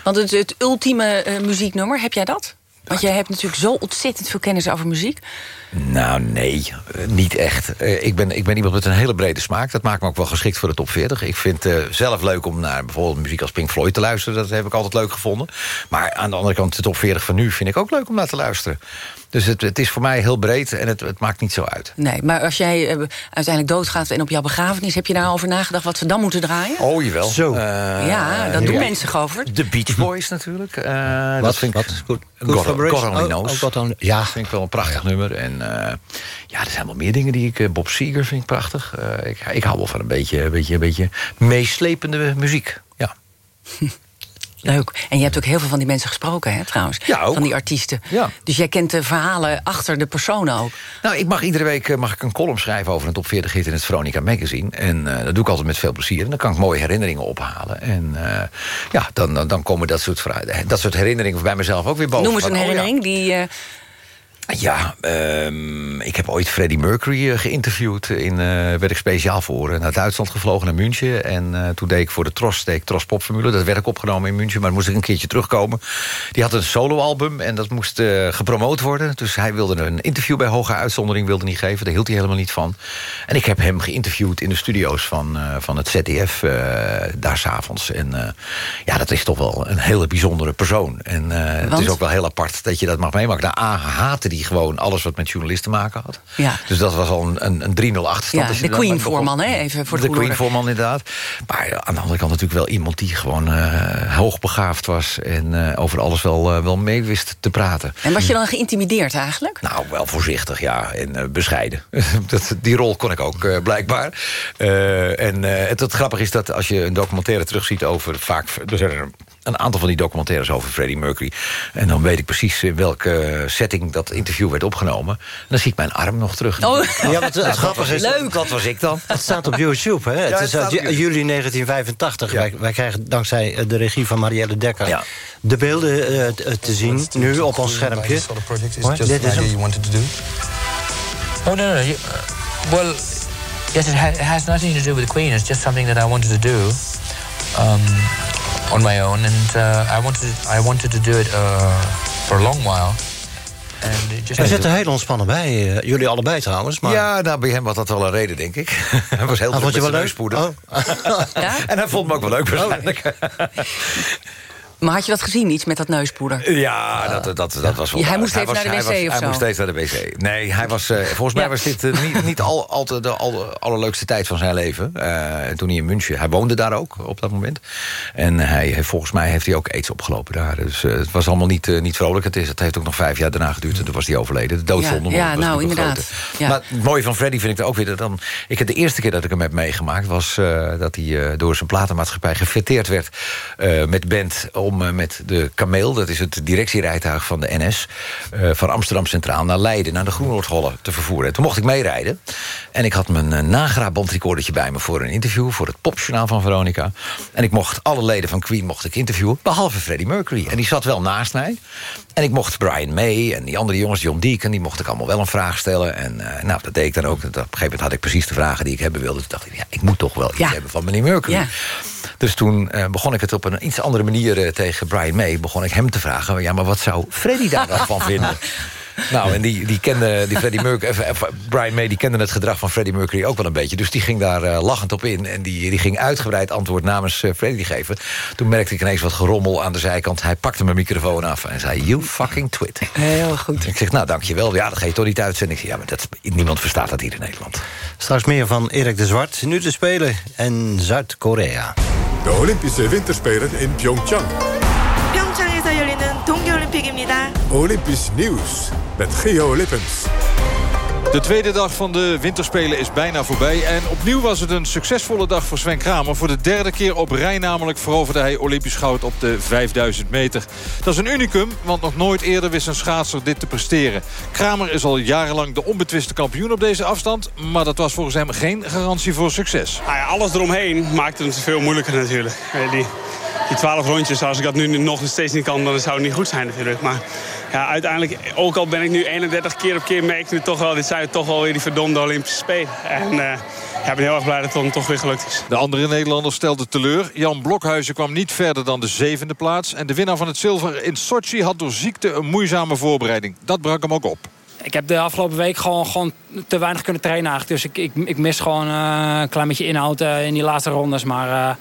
S21: Want het, het ultieme eh, muzieknummer, heb jij dat? Want jij hebt natuurlijk zo ontzettend veel kennis over muziek.
S22: Nou, nee, eh, niet echt. Eh, ik, ben, ik ben iemand met een hele brede smaak. Dat maakt me ook wel geschikt voor de top 40. Ik vind het zelf leuk om naar bijvoorbeeld muziek als Pink Floyd te luisteren. Dat heb ik altijd leuk gevonden. Maar aan de andere kant, de top 40 van nu vind ik ook leuk om naar te luisteren. Dus het, het is voor mij heel breed en het, het maakt niet zo uit.
S21: Nee, maar als jij eh, uiteindelijk doodgaat en op jouw begrafenis... heb je daarover nagedacht wat we dan moeten draaien?
S22: Oh, jawel.
S2: Zo.
S21: ja, dat doen mensen, Govert.
S22: De Beach Boys natuurlijk. Eh,
S2: Wat?
S22: dat vind ik...
S2: Wat? Vibration?
S22: God Only Knows.
S2: oh, God Only- ja.
S22: Vind ik wel een prachtig nummer. En eh, ja, er zijn wel meer dingen die ik... eh, Bob Seger vind ik prachtig. Eh, ik, ik hou wel van een beetje, een beetje, een beetje meeslepende muziek. Ja.
S21: Leuk. En je hebt ook heel veel van die mensen gesproken, hè, trouwens.
S22: Ja, ook.
S21: Van die artiesten.
S22: Ja.
S21: Dus jij kent de verhalen achter de personen ook.
S22: Nou, ik mag iedere week eh, mag ik een column schrijven over een top 40 hit in het Veronica Magazine. En eh, dat doe ik altijd met veel plezier. En dan kan ik mooie herinneringen ophalen. En eh, ja, dan, dan, dan komen dat soort, dat soort herinneringen bij mezelf ook weer boven.
S21: Noem eens een
S22: oh ja,
S21: herinnering die...
S22: Ja, ehm, ik heb ooit Freddie Mercury eh, geïnterviewd. In, eh werd ik speciaal voor eh, naar Duitsland gevlogen, naar München. En toen deed ik voor de Tros, deed ik Tros Popformule. Dat werd ik opgenomen in München, maar moest ik een keertje terugkomen. Die had een soloalbum en dat moest gepromoot worden. Dus hij wilde een interview bij hoge uitzondering wilde niet geven. Daar hield hij helemaal niet van. En ik heb hem geïnterviewd in de studio's van, van het ZDF daar s'avonds. En ja, dat is toch wel een hele bijzondere persoon. En het is ook wel heel apart dat je dat mag meemaken. Nou, A, haatte die gewoon alles wat met journalisten te maken had.
S21: Ja.
S22: Dus dat was al een, een, een 3-0 achterstand.
S21: Ja, de Queen-voorman, hè, even voor de
S22: De. Queen-voorman, inderdaad. Maar aan de andere kant natuurlijk wel iemand die gewoon eh, hoogbegaafd was... en eh, over alles wel, eh, wel mee wist te praten.
S21: En was je dan geïntimideerd eigenlijk?
S22: Nou, wel voorzichtig, ja, en bescheiden. dat, die rol kon ik ook, blijkbaar. En het, het grappige is dat als je een documentaire terugziet over... vaak, er zijn er een aantal van die documentaires over Freddie Mercury... en dan weet ik precies in welke setting dat interview werd opgenomen. En dan zie ik mijn arm nog terug.
S21: Oh.
S2: Ja, wat het
S22: dat
S2: grappige is...
S21: Leuk.
S22: Dat was ik dan.
S2: Het staat op YouTube, hè? Het
S22: het
S2: is uit juli 1985. Wij, wij krijgen dankzij eh, de regie van Marielle Dekker...
S22: Ja.
S2: de beelden eh, eh, te zien, nu op ons schermpje. Dit is hem.
S18: wanted to do?
S26: Oh no, no. no. You, uh, well, yes, it, ha- it has nothing to do with the Queen. It's just something that I wanted to do um, on my own, and uh, I wanted I wanted to do it uh, for a long while. And it just
S2: Hij zit er heel ontspannen bij. eh, jullie allebei trouwens. Maar...
S22: Ja, nou, bij hem was dat wel een reden, denk ik. hij was heel
S2: Ah,
S22: druk
S2: vond je
S22: met
S2: wel leuk? Oh.
S22: neuspoeder.
S21: Ja?
S22: En hij vond me ook wel leuk waarschijnlijk.
S21: Maar had je dat gezien, iets met dat neuspoeder?
S22: Ja, dat, dat, dat was wel...
S21: Ja, hij moest even
S22: was-
S21: naar de
S22: hij
S21: wc
S22: was-
S21: of
S22: Hij
S21: zo.
S22: moest steeds naar de wc. Nee, hij was... eh, volgens mij
S21: Ja.
S22: was dit eh, niet, niet al, altijd de al, allerleukste tijd van zijn leven. Eh, toen hij in München... Hij woonde daar ook op dat moment. En hij, volgens mij heeft hij ook aids opgelopen daar. Dus het was allemaal niet, niet vrolijk. Het, is, het heeft ook nog vijf jaar daarna geduurd. En toen was hij overleden. De doodzonde
S21: Ja, ja, nou, inderdaad.
S22: Maar het mooie van Freddy vind ik er ook weer... Dat dan, ik heb de eerste keer dat ik hem heb meegemaakt... was dat hij door zijn platenmaatschappij gefeteerd werd... met band om eh, met de Kameel... dat is het directierijtuig van de NS... eh, van Amsterdam Centraal naar Leiden, naar de Groenoordholle te vervoeren. Toen mocht ik meerijden. En ik had mijn uh, nagraabandrecordertje bij me voor een interview... voor het popjournaal van Veronica. En ik mocht alle leden van Queen mocht ik interviewen... behalve Freddie Mercury. En die zat wel naast mij. En ik mocht Brian May en die andere jongens, John Deacon... die mocht ik allemaal wel een vraag stellen. En uh, nou, dat deed ik dan ook. Op een gegeven moment had ik precies de vragen die ik hebben wilde. Toen dacht ik, ja, ik moet toch wel iets ja. hebben van meneer Mercury. Ja. Dus toen uh, begon ik het op een iets andere manier uh, tegen Brian May. Begon ik hem te vragen, ja, maar wat zou Freddie daar dan van vinden? Nou, en die, die kende die Freddie Mercury, eh, Brian May die kende het gedrag van Freddie Mercury ook wel een beetje. Dus die ging daar uh, lachend op in. En die, die ging uitgebreid antwoord namens uh, Freddie geven. Toen merkte ik ineens wat gerommel aan de zijkant. Hij pakte mijn microfoon af en zei, you fucking twit.
S21: Heel goed.
S22: Ik zeg, nou, dankjewel. Ja, dat ga je toch niet uitzenden. Ik zeg, ja, maar dat, niemand verstaat dat hier in Nederland.
S2: Straks meer van Erik de Zwart. Nu te spelen in Zuid-Korea.
S1: De Olympische Winterspelen in Pyeongchang.
S27: 평창에서 열리는 동계올림픽입니다.
S1: Olympisch nieuws met Geo Lippens.
S28: De tweede dag van de winterspelen is bijna voorbij. En opnieuw was het een succesvolle dag voor Sven Kramer. Voor de derde keer op rij namelijk veroverde hij Olympisch goud op de 5000 meter. Dat is een unicum, want nog nooit eerder wist een schaatser dit te presteren. Kramer is al jarenlang de onbetwiste kampioen op deze afstand. Maar dat was volgens hem geen garantie voor succes.
S29: Nou alles eromheen maakte het veel moeilijker natuurlijk. Die, die 12 rondjes, als ik dat nu nog steeds niet kan, dan zou het niet goed zijn natuurlijk. Maar ja, uiteindelijk, ook al ben ik nu 31 keer op keer, merk ik nu toch wel, dit zijn toch wel weer die verdomde Olympische Spelen. En uh, ja, ik ben heel erg blij dat het dan toch weer gelukt is.
S28: De andere Nederlanders stelden teleur. Jan Blokhuizen kwam niet verder dan de zevende plaats. En de winnaar van het zilver in Sochi had door ziekte een moeizame voorbereiding. Dat brak hem ook op.
S30: Ik heb de afgelopen week gewoon, gewoon te weinig kunnen trainen eigenlijk. Dus ik, ik, ik mis gewoon uh, een klein beetje inhoud uh, in die laatste rondes. Maar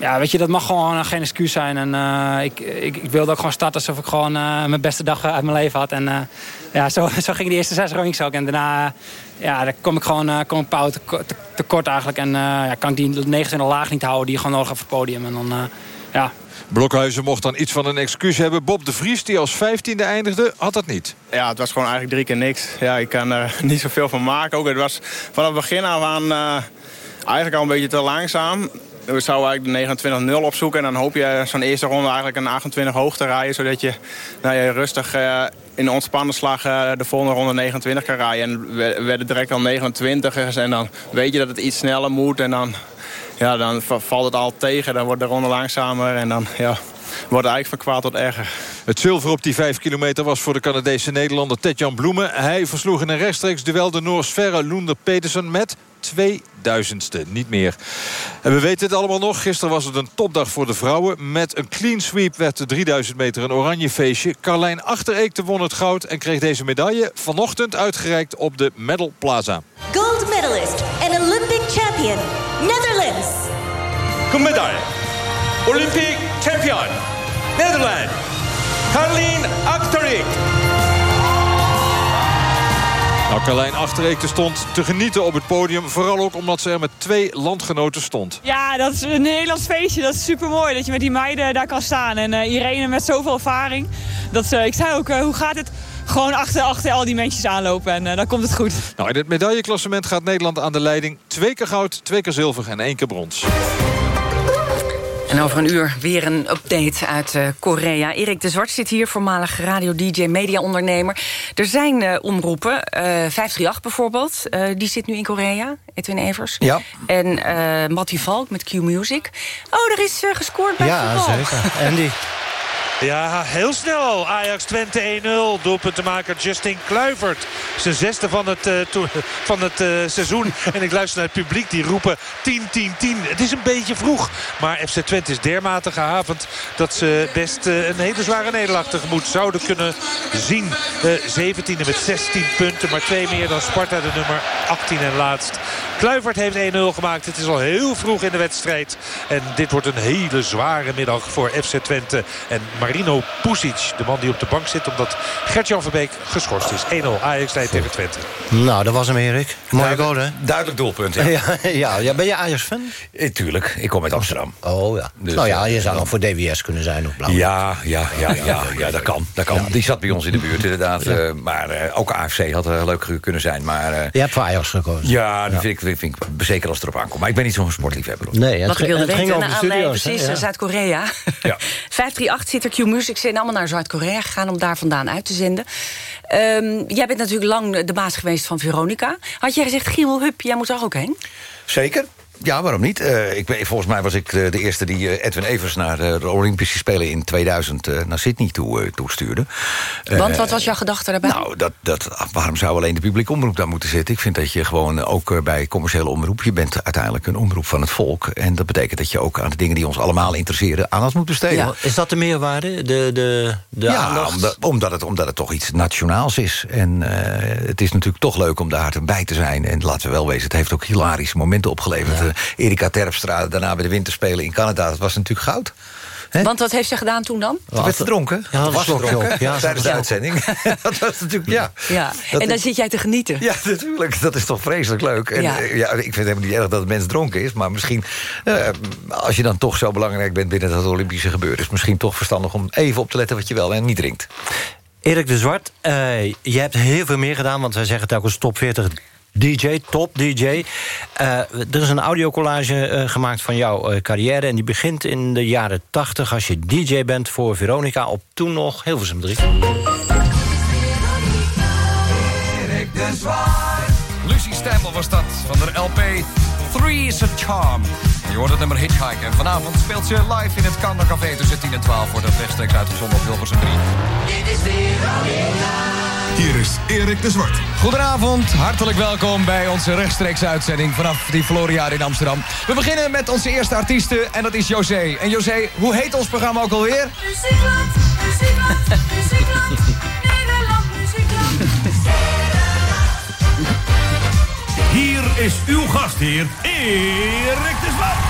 S30: ja, weet je, dat mag gewoon geen excuus zijn. En uh, ik, ik, ik, wilde ook gewoon starten alsof ik gewoon uh, mijn beste dag uit mijn leven had. En uh, ja, zo, zo gingen die eerste zes rondjes ook. En daarna ja, daar kom ik gewoon kom ik pauw tekort te, te kort eigenlijk. En ja, kan ik die 29 laag niet houden die je gewoon nodig hebt op het podium. En dan, ja...
S28: Blokhuizen mocht dan iets van een excuus hebben. Bob de Vries, die als vijftiende eindigde, had dat niet.
S31: Ja, het was gewoon eigenlijk drie keer niks. Ja, ik kan er niet zoveel van maken. Ook, het was vanaf het begin af aan eigenlijk al een beetje te langzaam we zouden eigenlijk de 29-0 opzoeken. En dan hoop je zo'n eerste ronde eigenlijk een 28 hoog te rijden. Zodat je, nou, rustig uh, in ontspannen slag uh, de volgende ronde 29 kan rijden. En we werden direct al 29ers. En dan weet je dat het iets sneller moet. En dan, ja, dan valt het al tegen. Dan wordt de ronde langzamer. En dan ja, wordt eigenlijk van kwaad tot erger.
S28: Het zilver op die 5 kilometer was voor de Canadese Nederlander Ted-Jan Bloemen. Hij versloeg in een rechtstreeks duel de Noors Verre Loender Petersen met 2000ste, niet meer. En we weten het allemaal nog. Gisteren was het een topdag voor de vrouwen. Met een clean sweep werd de 3000 meter een oranje feestje. Carlijn Achtereekte won het goud en kreeg deze medaille vanochtend uitgereikt op de Medal Plaza.
S32: Gold medalist en Olympic champion, Netherlands.
S19: Gold medaille. Olympic champion, Netherlands. Carlijn Achtereek.
S28: Nou, Carlijn Achtereekte stond te genieten op het podium. Vooral ook omdat ze er met twee landgenoten stond.
S33: Ja, dat is een Nederlands feestje. Dat is super mooi dat je met die meiden daar kan staan. En uh, Irene met zoveel ervaring. Dat, ik zei ook, uh, hoe gaat het? Gewoon achter, achter al die mensen aanlopen en dan komt het goed.
S28: Nou, in het medailleklassement gaat Nederland aan de leiding. Twee keer goud, twee keer zilver en één keer brons.
S21: En over een uur weer een update uit uh, Korea. Erik de Zwart zit hier, voormalig radio-dj, media-ondernemer. Er zijn uh, omroepen, uh, 538 bijvoorbeeld, die zit nu in Korea, Edwin Evers.
S22: Ja.
S21: En Mattie Valk met Q-Music. Oh, er is gescoord bij
S2: Ja,
S21: voetbal.
S2: zeker. En die...
S12: Ja, heel snel. Ajax Twente 1-0. Doelpuntenmaker Justin Kluivert. Zijn zesde van het, uh, van het uh, seizoen. En ik luister naar het publiek die roepen 10-10-10. Het is een beetje vroeg. Maar FC Twente is dermate gehavend dat ze best uh, een hele zware nederlaag tegemoet zouden kunnen zien. 17e met 16 punten. Maar twee meer dan Sparta, de nummer 18 en laatst. Kluivert heeft 1-0 gemaakt. Het is al heel vroeg in de wedstrijd. En dit wordt een hele zware middag voor FC Twente. En Marino Pusic, de man die op de bank zit... omdat Gert-Jan Verbeek geschorst is. 1-0 Ajax leidt tegen Twente.
S2: Nou, dat was hem, Erik. Mooie goal, hè?
S22: Duidelijk doelpunt, ja.
S2: ja, ja, ja ben je Ajax-fan?
S22: Eh, tuurlijk, ik kom uit Amsterdam.
S2: Oh ja.
S22: Dus,
S2: nou ja, je
S22: eh,
S2: zou nog voor DWS kunnen zijn of blauw.
S22: Ja, ja, ja, ja, ja, dat kan. Dat kan. Die zat bij ons in de buurt, inderdaad.
S2: Ja.
S22: Uh, maar uh, ook AFC had uh, leuk kunnen zijn. Maar,
S2: je hebt voor Ajax gekozen.
S22: Ja, die vind ik vind ik zeker als het erop aankomt. Maar ik ben niet zo'n sportliefhebber.
S2: Nee,
S21: Wat ik wilde weten,
S2: over studio's,
S21: precies,
S2: Ja.
S21: Zuid-Korea.
S22: Ja.
S21: 538 zit er Q-Music, zijn allemaal naar Zuid-Korea gegaan... om daar vandaan uit te zenden. Ehm, jij bent natuurlijk lang de baas geweest van Veronica. Had jij gezegd, Giel, hup, jij moet er ook heen?
S22: Zeker. Ja, waarom niet? Eh, ik ben, volgens mij was ik de, de eerste die eh, Edwin Evers... naar eh, de Olympische Spelen in 2000 eh, naar Sydney toe, eh, toestuurde.
S21: Want
S22: Eh,
S21: wat was jouw gedachte daarbij?
S22: Nou, dat, dat, waarom zou alleen de publieke omroep daar moeten zitten? Ik vind dat je gewoon eh, ook eh, bij commerciële omroep... je bent uiteindelijk een omroep van het volk. En dat betekent dat je ook aan de dingen die ons allemaal interesseren... aandacht moet besteden.
S2: Ja, is dat de meerwaarde? De, de, de
S22: ja,
S2: aandacht?
S22: omdat, omdat, het, omdat het toch iets nationaals is. En eh, het is natuurlijk toch leuk om daar bij te zijn. En laten we wel wezen, het heeft ook hilarische momenten opgeleverd. Eh, Erika Terpstra, daarna bij de winterspelen in Canada. Dat was natuurlijk goud.
S21: Want wat heeft ze gedaan toen dan?
S22: Ze werd verdronken.
S2: Ja, dat
S22: was verdronken.
S2: Ja,
S22: tijdens de uitzending. dat was natuurlijk, ja.
S21: Ja, en dan
S22: is-
S21: zit jij te genieten.
S22: Ja, natuurlijk. Dat is toch vreselijk leuk. En,
S21: Ja.
S22: eh, ja. ik vind het helemaal niet erg dat het mens dronken is. Maar misschien, eh, als je dan toch zo belangrijk bent binnen dat Olympische gebeuren... is het misschien toch verstandig om even op te letten wat je wel en niet drinkt.
S2: Erik de Zwart, eh, je hebt heel veel meer gedaan... want wij zeggen telkens top 40 DJ, top DJ. Eh, er is een audiocollage eh, gemaakt van jouw eh, carrière... en die begint in de jaren 80 als je DJ bent voor Veronica... op toen nog Hilversum 3.
S34: Erik de Zwart. Lucy Stempel was dat, van de LP Three is a Charm. Je hoort het nummer Hitchhike en vanavond speelt ze live in het Kanda Café tussen 10 en 12... wordt het rechtstreeks uitgezonden op Hilversum 3.
S14: Dit is Veronica.
S34: Hier is Erik de Zwart. Goedenavond, hartelijk welkom bij onze rechtstreekse uitzending vanaf die Floriade in Amsterdam. We beginnen met onze eerste artieste en dat is José. En José, hoe heet ons programma ook alweer?
S14: Muziekland, muziekland, muziekland. Nederland, muziekland.
S35: Hier is uw gastheer, Erik de Zwart.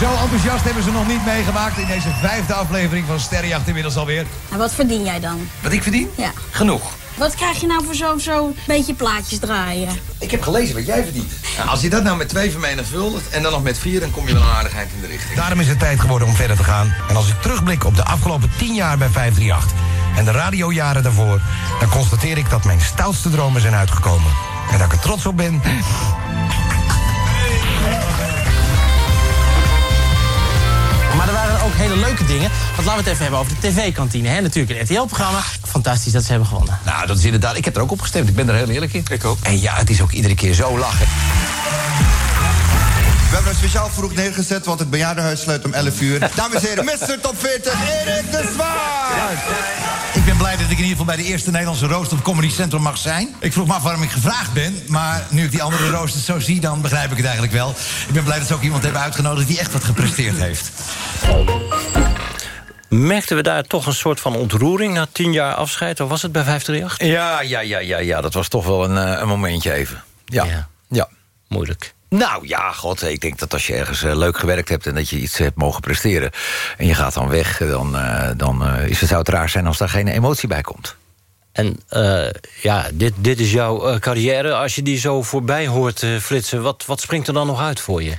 S35: Zo enthousiast hebben ze nog niet meegemaakt in deze vijfde aflevering van Sterrenjacht inmiddels alweer.
S36: En wat verdien jij dan?
S35: Wat ik verdien?
S36: Ja.
S35: Genoeg.
S36: Wat krijg je nou voor zo'n zo beetje plaatjes draaien?
S22: Ik heb gelezen wat jij verdient. als je dat nou met twee vermenigvuldigt en dan nog met vier... dan kom je wel een aardigheid in de richting.
S35: Daarom is het tijd geworden om verder te gaan. En als ik terugblik op de afgelopen 10 jaar bij 538 en de radiojaren daarvoor... dan constateer ik dat mijn stoutste dromen zijn uitgekomen. En dat ik er trots op ben.
S37: Ook hele leuke dingen. Want laten we het even hebben over de tv-kantine. hè? Natuurlijk een RTL-programma. Fantastisch dat ze hebben gewonnen.
S35: Nou, dat is inderdaad. Ik heb er ook op gestemd. Ik ben er heel eerlijk in. Ik ook. En ja, het is ook iedere keer zo lachen.
S38: We hebben een speciaal vroeg neergezet, want het bejaardenhuis sluit om 11 uur. Dames en heren, Mr. Top 40, Erik de Zwaar!
S35: Ik ben blij dat ik in ieder geval bij de eerste Nederlandse rooster op Comedy Central mag zijn. Ik vroeg me af waarom ik gevraagd ben. Maar nu ik die andere roosters zo zie, dan begrijp ik het eigenlijk wel. Ik ben blij dat ze ook iemand hebben uitgenodigd die echt wat gepresteerd heeft.
S2: Merkten we daar toch een soort van ontroering na tien jaar afscheid? Of was het bij 538?
S22: Ja, ja, ja, ja, ja. dat was toch wel een, eh, een momentje even. Ja. ja.
S2: Moeilijk.
S22: Nou ja, god, ik denk dat als je ergens eh, leuk gewerkt hebt... en dat je iets hebt mogen presteren... en je gaat dan weg, eh, dan, eh, dan is het zou het raar zijn als daar geen emotie bij komt.
S2: En ja, dit, dit is jouw carrière. Als je die zo voorbij hoort flitsen... Wat, wat springt er dan nog uit voor je?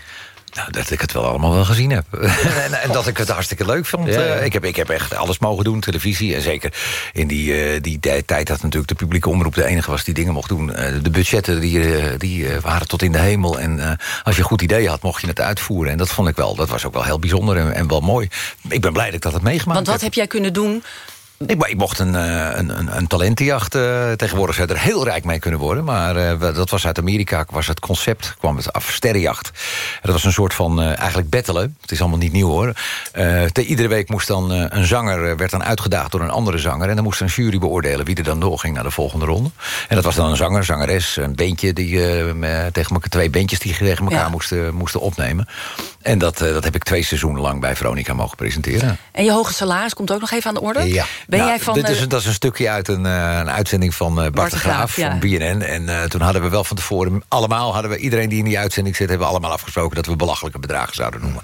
S22: Nou, dat ik het wel allemaal wel gezien heb. en, en dat ik het hartstikke leuk vond.
S2: Ja, ja.
S22: Eh, ik, heb, ik heb echt alles mogen doen, televisie. En zeker in die, eh, die tij- tijd dat natuurlijk de publieke omroep de enige was die dingen mocht doen. Eh, de budgetten die, die eh, waren tot in de hemel. En eh, als je een goed idee had, mocht je het uitvoeren. En dat vond ik wel, dat was ook wel heel bijzonder en, en wel mooi. Ik ben blij dat ik dat heb meegemaakt.
S21: Want wat
S22: heb.
S21: heb jij kunnen doen?
S22: Ik, ik mocht een, eh, een, een, een talentenjacht. eh, tegenwoordig zou je er heel rijk mee kunnen worden. Maar eh, dat was uit Amerika, was het concept, kwam het af, sterrenjacht. En dat was een soort van, eigenlijk bettelen. Het is allemaal niet nieuw hoor. Te, iedere week moest dan een zanger, werd dan uitgedaagd door een andere zanger. En dan moest een jury beoordelen wie er dan doorging naar de volgende ronde. En dat was dan een zanger, zangeres, een beentje die tegen elkaar, twee beentjes die tegen elkaar
S21: Ja.
S22: moesten, moesten opnemen. En dat, eh, dat heb ik twee seizoenen lang bij Veronica mogen presenteren.
S21: En je hoge salaris komt ook nog even aan de orde?
S22: Ja.
S21: Ben
S22: Nou,
S21: jij van...
S22: dit is,
S21: eh,
S22: een- dat is een stukje uit een, eh, een uitzending van eh, Bart,
S21: Bart
S22: de Graaf
S21: ja.
S22: van BNN. En eh, toen hadden we wel van tevoren allemaal, hadden we, iedereen die in die uitzending zit, hebben we allemaal afgesproken dat we belachelijke bedragen zouden noemen.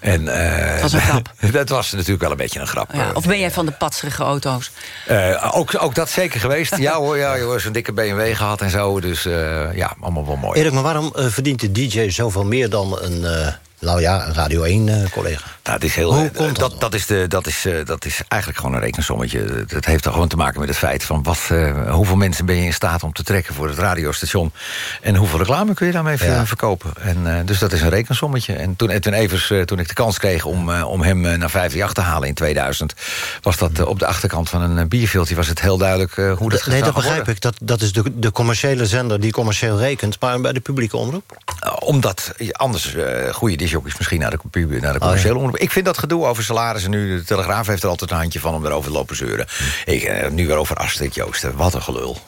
S22: En, eh,
S21: Dat was een grap.
S22: dat was natuurlijk wel een beetje een grap.
S21: ja, of ben jij van de patserige auto's?
S22: Eh, ook, ook dat zeker geweest. ja hoor, ja, joh, zo'n dikke BMW gehad en zo. Dus eh, ja, allemaal wel mooi.
S2: Erik, maar waarom verdient de DJ zoveel meer dan een, eh, Nou ja, een Radio 1-collega.
S22: Nou, het is heel,
S2: Hoe
S22: eh,
S2: komt dat
S22: dat, dat, is de, dat, is, eh, dat is eigenlijk gewoon een rekensommetje. Het heeft er gewoon te maken met het feit van wat, eh, hoeveel mensen ben je in staat om te trekken voor het radiostation. En hoeveel reclame kun je daarmee
S2: Ja.
S22: verkopen. En, eh, dus dat is een rekensommetje. En toen Edwin Evers, eh, toen ik de kans kreeg om, eh, om hem eh, naar 538 te halen in 2000, was dat eh, op de achterkant van een eh, bierveeltje was het heel duidelijk eh, hoe dat
S2: Nee,
S22: zou
S2: dat begrijp
S22: worden.
S2: ik. Dat, dat is de, de commerciële zender die commercieel rekent. Maar bij de publieke omroep?
S22: Uh, omdat anders eh goede disjockeys misschien naar de, naar de commerciële omroep. Ik vind dat gedoe over salarissen nu. De Telegraaf heeft er altijd een handje van om erover te lopen zeuren. Ik, eh, nu weer over Astrid Joosten. Wat een gelul.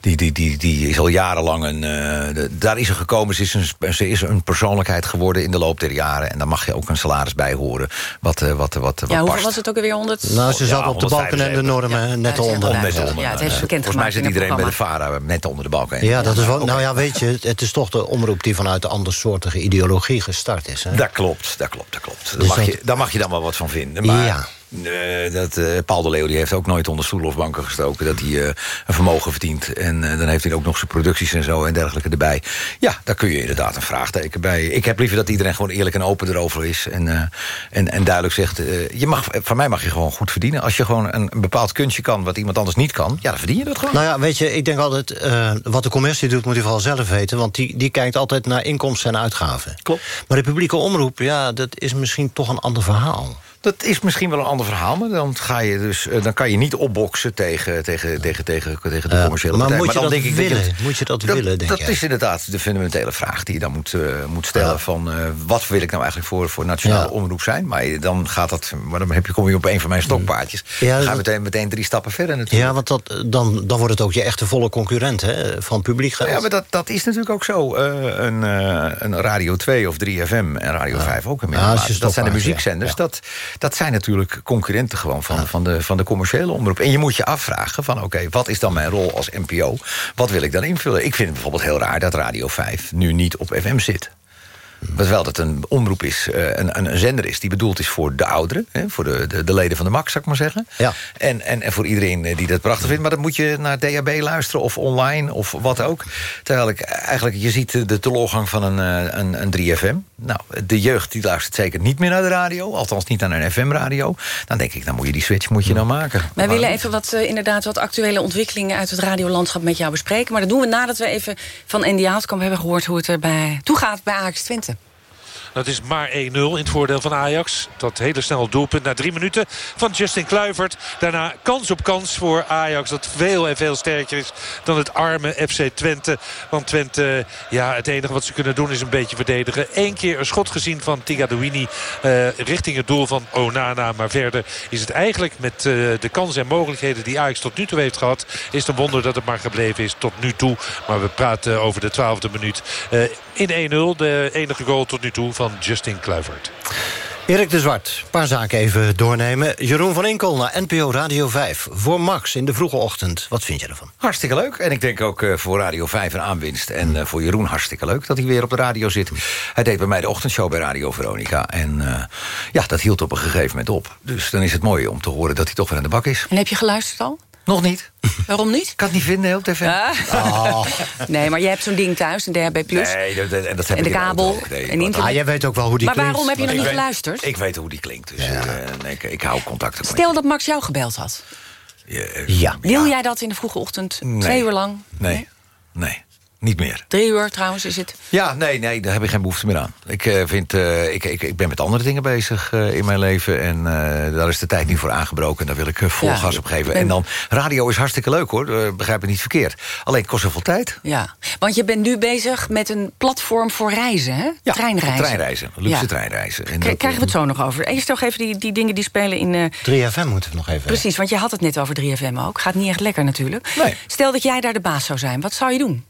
S22: Die, die, die, die is al jarenlang een... eh, de- daar is ze gekomen. Ze is, een, ze is een persoonlijkheid geworden in de loop der jaren. En daar mag je ook een salaris bij horen. Wat, eh, wat, wat, wat,
S21: Ja, hoeveel
S22: past.
S21: was het ook alweer? 100?
S2: Nou, ze zat
S22: Ja,
S2: op de balken en de
S22: 175.
S2: normen net onder.
S21: ja,
S22: Net
S21: Ja,
S22: onder.
S21: ja, het heeft
S22: Eh,
S21: ze bekend
S22: Volgens mij zit iedereen bij de. VARA net onder de balken.
S2: Ja, dat is wel, nou ja, weet je, het- het is toch de omroep die vanuit de andersoortige ideologie gestart is. Hè?
S22: Dat klopt, dat klopt, dat klopt. Daar
S2: Dus
S22: mag,
S2: dat-
S22: je, daar mag je dan wel wat van vinden. Maar
S2: Ja.
S22: Eh, dat, eh, Paul de Leeuw die heeft ook nooit onder stoelen of banken gestoken... dat hij eh, een vermogen verdient. En eh, dan heeft hij ook nog zijn producties en zo en dergelijke erbij. Ja, daar kun je inderdaad een vraagteken bij. Ik heb liever dat iedereen gewoon eerlijk en open erover is... en, eh, en, en duidelijk zegt, eh, je mag, van mij mag je gewoon goed verdienen. Als je gewoon een, een bepaald kunstje kan wat iemand anders niet kan... ja, dan verdien je dat gewoon.
S2: Nou ja, weet je, ik denk altijd, eh, wat de commercie doet, moet hij vooral zelf weten. Want die, die kijkt altijd naar inkomsten en uitgaven.
S22: Klopt.
S2: Maar de publieke omroep, ja, dat is misschien toch een ander verhaal.
S22: Dat is misschien wel een ander verhaal, maar dan, ga je dus, eh, dan kan je niet opboksen tegen, tegen, tegen, tegen, tegen de commerciële
S2: maar
S22: partij.
S2: moet je dat
S22: dat
S2: willen? Moet je dat willen, denk
S22: Dat
S2: jij?
S22: is inderdaad de fundamentele vraag die je dan moet, eh, moet stellen. Van, eh, wat wil ik nou eigenlijk voor, voor nationale
S2: Ja.
S22: omroep zijn? Maar dan, gaat dat, maar dan heb je, kom je op een van mijn stokpaardjes.
S2: Ja,
S22: dan ga je
S2: dat-
S22: meteen, meteen drie stappen verder natuurlijk.
S2: Ja, want dat, dan, dan wordt het ook je echte volle concurrent hè, van publiek geld.
S22: Ja, maar dat, dat is natuurlijk ook zo. Een, een Radio 2 of 3FM en Radio 5 ook
S2: Ja, dat
S22: Dat zijn de muziekzenders. Dat, dat zijn natuurlijk concurrenten gewoon van, van, de, van de commerciële omroep. En je moet je afvragen van oké, wat is dan mijn rol als NPO? Wat wil ik dan invullen? Ik vind het bijvoorbeeld heel raar dat Radio 5 nu niet op FM zit. Terwijl het een omroep is, eh, een, een, een zender is die bedoeld is voor de ouderen. Hè, voor de, de, de leden van de MAX, zou ik maar zeggen.
S2: Ja.
S22: En, en, en voor iedereen eh, die dat prachtig vindt. Maar dan moet je naar DHB luisteren of online of wat ook. Terwijl ik eigenlijk, je ziet de- de teleurgang van een, eh, een, een 3FM. Nou, de jeugd die luistert zeker niet meer naar de radio. Althans niet naar een FM-radio. Dan denk ik, dan moet je die switch moet je nou maken.
S21: Wij willen even wat, eh, inderdaad, wat actuele ontwikkelingen uit het radiolandschap met jou bespreken. Maar dat doen we nadat we even van Andy Houtkamp hebben gehoord hoe het erbij toe gaat bij Ajax Twente.
S12: Dat is maar 1-0 in het voordeel van Ajax. Dat hele snel doelpunt na drie minuten van Justin Kluivert. Daarna kans op kans voor Ajax. Dat veel en veel sterker is dan het arme FC Twente. Want Twente, ja, het enige wat ze kunnen doen is een beetje verdedigen. Eén keer een schot gezien van Tigadouini eh, richting het doel van Onana. Maar verder is het eigenlijk met eh, de kansen en mogelijkheden die Ajax tot nu toe heeft gehad... is het een wonder dat het maar gebleven is tot nu toe. Maar we praten over de twaalfde minuut. Eh, in 1-0, de enige goal tot nu toe van Justin Kluivert.
S2: Erik de Zwart, een paar zaken even doornemen. Jeroen van Inkel naar NPO Radio 5. Voor Max in de vroege ochtend. Wat vind je ervan?
S22: Hartstikke leuk. En ik denk ook eh, voor Radio 5 een aanwinst. En eh, voor Jeroen hartstikke leuk dat hij weer op de radio zit. Hij deed bij mij de ochtendshow bij Radio Veronica. En eh, ja, dat hield op een gegeven moment op. Dus dan is het mooi om te horen dat hij toch weer aan de bak is.
S21: En heb je geluisterd al?
S22: Nog niet.
S21: Waarom niet?
S22: Ik kan het niet vinden op tv.
S21: Ah. Nee, maar jij hebt zo'n ding thuis, een DHB+. Plus.
S22: Nee, dat, dat, dat heb
S21: En
S22: ik
S21: de kabel
S22: ook. Nee,
S21: en.
S2: Ah, jij weet ook wel hoe die
S21: maar
S2: klinkt.
S21: waarom heb je nog niet
S22: weet-
S21: geluisterd?
S22: Ik weet hoe die klinkt. Dus ik, eh, ik, ik hou contact met
S21: Stel dat Max jou gebeld had.
S22: Ja.
S21: Wil jij dat in de vroege ochtend?
S22: Nee.
S21: Twee uur lang?
S22: Nee, nee, niet meer.
S21: Drie uur trouwens is het.
S22: Ja, nee, nee, daar heb ik geen behoefte meer aan. Ik, eh, vind, eh, ik, ik, ik ben met andere dingen bezig eh, in mijn leven. En eh, daar is de tijd niet voor aangebroken. En daar wil ik vol
S21: Ja,
S22: gas op geven.
S21: ik ben-
S22: En dan, radio is hartstikke leuk hoor. Begrijp het niet verkeerd. Alleen het kost zoveel tijd.
S21: Ja, want je bent nu bezig met een platform voor reizen, hè?
S22: Ja,
S21: treinreizen.
S22: Treinreizen, luxe
S21: Ja.
S22: treinreizen. En dat,
S21: Krijgen we het zo nog over. Eerst nog even die, die dingen die spelen in... eh,
S2: 3FM moeten we nog even...
S21: Precies, want je had het net over 3FM ook. Gaat niet echt lekker natuurlijk.
S22: Nee.
S21: Stel dat jij daar de baas zou zijn. Wat zou je doen?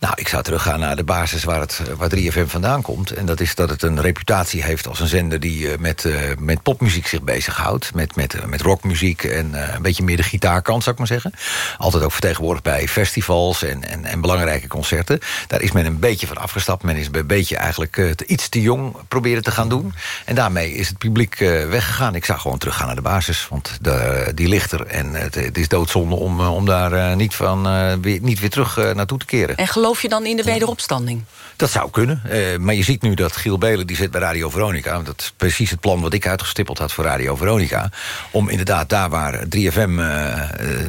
S22: Nou, ik zou teruggaan naar de basis waar, het, waar 3FM vandaan komt. En dat is dat het een reputatie heeft als een zender... die eh, met, eh, met popmuziek zich bezighoudt. Met, met, eh, met rockmuziek en eh, een beetje meer de gitaarkant, zou ik maar zeggen. Altijd ook vertegenwoordigd bij festivals en, en, en belangrijke concerten. Daar is men een beetje van afgestapt. Men is een beetje eigenlijk eh, iets te jong proberen te gaan doen. En daarmee is het publiek eh, weggegaan. Ik zou gewoon teruggaan naar de basis, want de, die ligt er. En het, is doodzonde om, eh, om daar eh, niet, van, eh, weer, niet weer terug eh, naartoe te keren.
S21: En geloof Geloof je dan in de wederopstanding?
S22: Dat zou kunnen. Eh, maar je ziet nu dat Giel Belen die zit bij Radio Veronica. Dat is precies het plan wat ik uitgestippeld had voor Radio Veronica. Om inderdaad daar waar 3FM eh,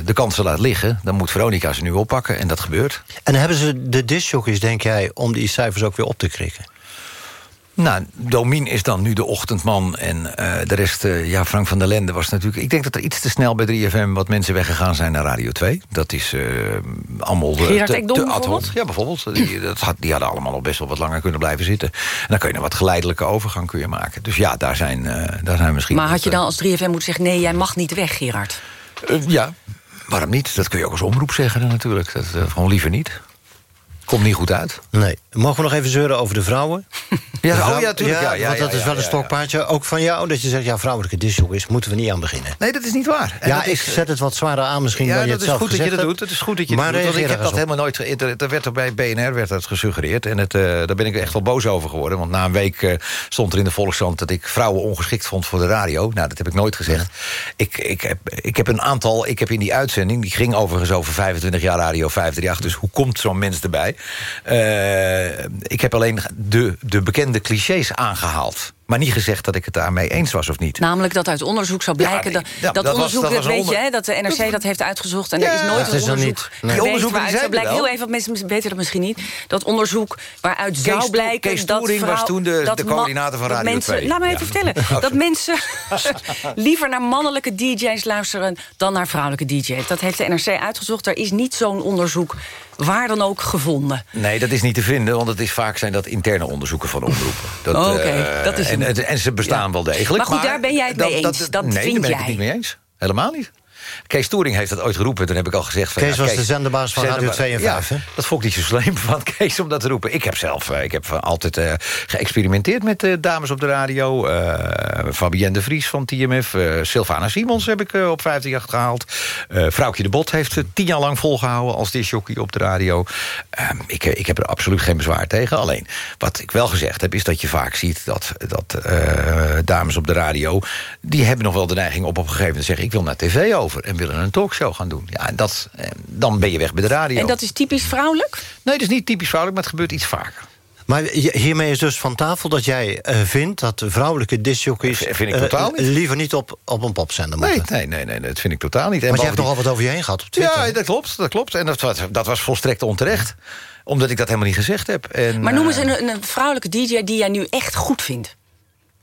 S22: de kansen laat liggen... dan moet Veronica ze nu oppakken en dat gebeurt.
S2: En hebben ze de discjockeys, denk jij, om die cijfers ook weer op te krikken?
S22: Nou, Domien is dan nu de ochtendman. En eh, de rest, eh, ja, Frank van der Lende was natuurlijk... Ik denk dat er iets te snel bij 3FM wat mensen weggegaan zijn naar Radio 2. Dat is eh, allemaal de,
S21: Gerard
S22: te,
S21: bijvoorbeeld?
S22: Ja, bijvoorbeeld. Die, dat had, die hadden allemaal nog best wel wat langer kunnen blijven zitten. En dan kun je een wat geleidelijke overgang kun je maken. Dus ja, daar zijn, daar zijn misschien...
S21: Maar had je dan als 3FM moeten zeggen... nee, jij mag niet weg, Gerard?
S22: ja, waarom niet? Dat kun je ook als omroep zeggen natuurlijk. Dat, gewoon liever niet. Komt niet goed uit.
S2: Nee. Mogen we nog even zeuren over de vrouwen?
S22: Ja,
S2: De
S22: oh ja, tuurlijk, ja, ja,
S2: want dat
S22: ja,
S2: is wel
S22: ja,
S2: een
S22: ja,
S2: stokpaardje. Ook van jou, dat je zegt, ja, vrouwelijke discjockeys... moeten we niet aan beginnen.
S22: Nee, dat is niet waar. En
S2: ja,
S22: dat
S2: ik
S22: is,
S2: zet het wat zwaarder aan misschien
S22: ja,
S2: dan je
S22: dat
S2: het
S22: is
S2: zelf
S22: goed dat je
S2: gezegd
S22: dat
S2: hebt.
S22: doet. Het is goed dat je
S2: maar
S22: dat doet. Want ik heb dat
S2: op.
S22: helemaal nooit... Er, er werd er bij BNR werd dat gesuggereerd. En het, eh, daar ben ik echt wel boos over geworden. Want na een week eh, stond er in de Volkskrant... dat ik vrouwen ongeschikt vond voor de radio. Nou, dat heb ik nooit gezegd. Ik, ik, heb, ik heb een aantal... Ik heb in die uitzending... die ging overigens over 25 jaar Radio 538. Dus hoe komt zo'n mens erbij? Eh, ik heb alleen de, de bekende clichés aangehaald. Maar niet gezegd dat ik het daarmee eens was of niet.
S21: Namelijk dat uit onderzoek zou blijken...
S22: nee,
S21: dat, dat, onderzoek,
S22: dat
S21: weet
S22: onder-
S21: je, hè, dat de NRC dat heeft uitgezocht... en
S22: Ja,
S21: er is nooit
S22: dat
S21: een
S22: is er
S21: onderzoek
S22: niet. Die onderzoeken
S21: waaruit zou blijken... Heel even, want mensen weten dat misschien niet. Dat onderzoek waaruit zou blijken...
S22: Kees
S21: dat
S22: was toen de-
S21: dat
S22: de coördinator van Radio
S21: mensen,
S22: 2.
S21: Laat me
S22: Ja.
S21: even vertellen. Dat mensen liever naar mannelijke DJ's luisteren... dan naar vrouwelijke DJ's. Dat heeft de NRC uitgezocht. Er is niet zo'n onderzoek waar dan ook gevonden.
S22: Nee, dat is niet te vinden, want het is vaak zijn dat interne onderzoeken van omroepen. Dat,
S21: Oh,
S22: eh,
S21: dat is
S22: en, en, ze bestaan
S21: Ja.
S22: wel degelijk.
S21: Maar goed, daar ben jij het mee eens. Dat
S22: nee,
S21: vind
S22: daar ben ik
S21: jij.
S22: het niet mee eens. Helemaal niet. Kees Toering heeft dat ooit geroepen. Toen heb ik al gezegd... Van,
S2: Kees
S22: ja,
S2: was de zenderbaas van Radio
S22: zenderba-
S2: 2 en 5,
S22: Ja, dat vond ik niet zo slim van Kees om dat te roepen. Ik heb zelf eh, ik heb altijd eh, geëxperimenteerd met eh, dames op de radio. Fabienne de Vries van TMF. Sylvana Simons heb ik op 538 gehaald. Eh Vrouwtje de Bot heeft het tien jaar lang volgehouden... als disjockey op de radio. Ehm, ik, ik heb er absoluut geen bezwaar tegen. Alleen, wat ik wel gezegd heb... is dat je vaak ziet dat, dat dames op de radio... die hebben nog wel de neiging op op een gegeven moment te zeggen... ik wil naar tv over en willen een talkshow gaan doen. Ja, en dat, eh, dan ben je weg bij de radio.
S21: En dat is typisch vrouwelijk?
S22: Nee, dat is niet typisch vrouwelijk, maar het gebeurt iets vaker.
S2: Maar hiermee is dus van tafel dat jij eh, vindt... dat de vrouwelijke discjockeys
S22: V- vind ik
S2: eh,
S22: totaal niet.
S2: liever niet op, op een popzender
S22: Nee,
S2: moeten.
S22: nee, nee, nee, dat vind ik totaal niet. En
S2: Want je hebt nogal wat over je heen gehad op Twitter.
S22: Ja, dat klopt, dat klopt. En dat was, dat was volstrekt onterecht. Omdat ik dat helemaal niet gezegd heb. En,
S21: Maar noem eens
S22: eh,
S21: een, een vrouwelijke DJ die jij nu echt goed vindt.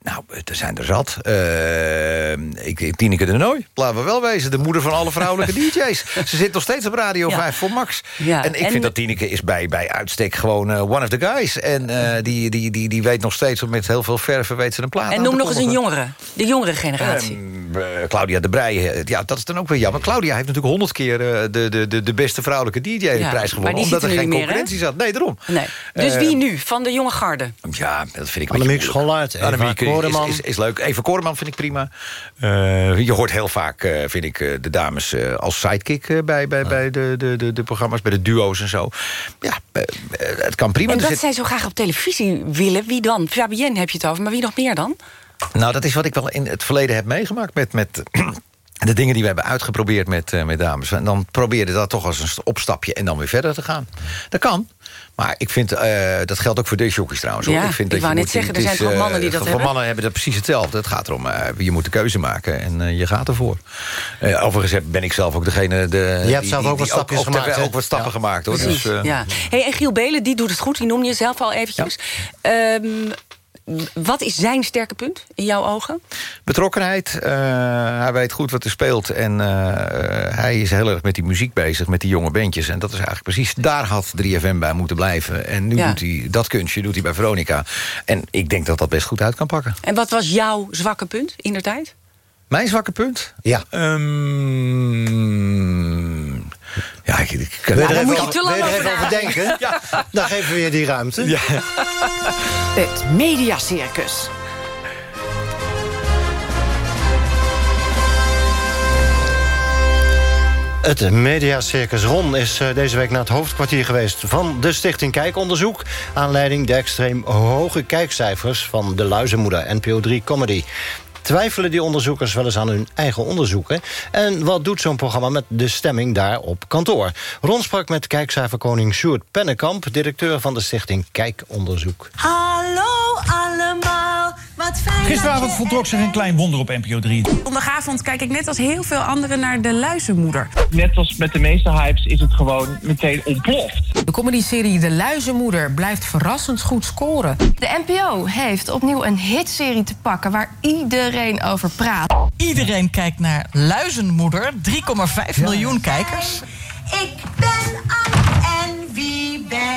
S22: Nou, er zijn er zat. Eh, ik, Tineke de Nooi, laten we wel wezen. De moeder van alle vrouwelijke DJ's. Ze zit nog steeds op Radio 5 voor Max.
S21: Ja,
S22: en ik
S21: en-
S22: vind dat Tineke is bij, bij uitstek gewoon eh, one of the guys. En eh, die, die, die, die weet nog steeds, met heel veel verven weet ze een plaat
S21: En noem nog eens een jongere. De jongere generatie.
S22: Ehm, eh, Claudia de Breij, ja, dat is dan ook weer jammer. Claudia heeft natuurlijk honderd keer de, de, de, de beste vrouwelijke DJ-prijs
S21: Ja,
S22: gewonnen. Omdat er
S21: er
S22: geen
S21: meer,
S22: concurrentie zat. Nee, daarom.
S21: nee. Dus wie nu? Van de jonge garde?
S22: Ja, dat vind ik een
S2: Annemiek. Schollaert,
S22: Annemiek
S2: Koreman.
S22: Is, is, is leuk. Even Koreman vind ik prima. Eh, je hoort heel vaak, eh, vind ik, eh, de dames eh, als sidekick eh, bij, bij, bij de, de, de, de programma's, bij de duo's en zo. Ja, het kan prima.
S21: En dat
S22: zit-
S21: zij zo graag op televisie willen, wie dan? Fabienne heb je het over, maar wie nog meer dan?
S22: Nou, dat is wat ik wel in het verleden heb meegemaakt met... met De dingen die we hebben uitgeprobeerd met, eh, met dames. En dan probeer je dat toch als een opstapje en dan weer verder te gaan. Dat kan. Maar ik vind, eh, dat geldt ook voor deze jockeys trouwens.
S21: Ja,
S22: ik vind
S21: ik
S22: dat
S21: wou
S22: je
S21: net
S22: moet-
S21: zeggen, er zijn toch
S22: eh,
S21: mannen die dat
S22: voor
S21: hebben?
S22: mannen hebben dat precies hetzelfde. Het gaat erom, eh, je moet de keuze maken en eh, je gaat ervoor. Eh, overigens heb- ben ik zelf ook degene... De,
S2: Je hebt zelf ook wat stapjes
S22: ook,
S2: gemaakt, hè?
S22: Ook wat stappen
S2: Ja.
S22: gemaakt, hoor.
S21: Precies,
S22: Dus, eh,
S21: ja. Hey, en Giel Belen, die doet het goed, die noemde je zelf al eventjes. Ehm, wat is zijn sterke punt in jouw ogen?
S22: Betrokkenheid. eh, hij weet goed wat er speelt. En eh, hij is heel erg met die muziek bezig, met die jonge bandjes. En dat is eigenlijk precies... Daar had 3FM bij moeten blijven. En nu
S21: Ja.
S22: doet hij dat kunstje doet hij bij Veronica. En ik denk dat dat best goed uit kan pakken.
S21: En wat was jouw zwakke punt in der tijd?
S22: Mijn zwakke punt?
S2: Ja.
S22: Ehm, ja, ik, ik,
S2: je er
S21: daar
S2: even,
S21: moet je
S2: over- er
S21: over
S2: even over denken? Dan geven we je die ruimte.
S39: Het Mediacircus.
S2: Het Mediacircus Ron is eh, deze week naar het hoofdkwartier geweest... van de Stichting Kijkonderzoek. Aanleiding de extreem hoge kijkcijfers van De Luizenmoeder, NPO 3 Comedy. Twijfelen die onderzoekers wel eens aan hun eigen onderzoeken? En wat doet zo'n programma met de stemming daar op kantoor? Ron sprak met kijkcijferkoning Sjoerd Pennekamp... directeur van de stichting Kijkonderzoek.
S32: Hallo wat fijn
S40: Gisteravond voltrok zich een klein wonder op NPO 3.
S41: Zondagavond kijk ik net als heel veel anderen naar De Luizenmoeder.
S42: Net als met de meeste hypes is het gewoon meteen ontploft.
S41: De comedyserie De Luizenmoeder blijft verrassend goed scoren.
S43: De NPO heeft opnieuw een hitserie te pakken waar iedereen over praat.
S44: Iedereen kijkt naar Luizenmoeder. 3,5 miljoen kijkers.
S32: Ik ben ben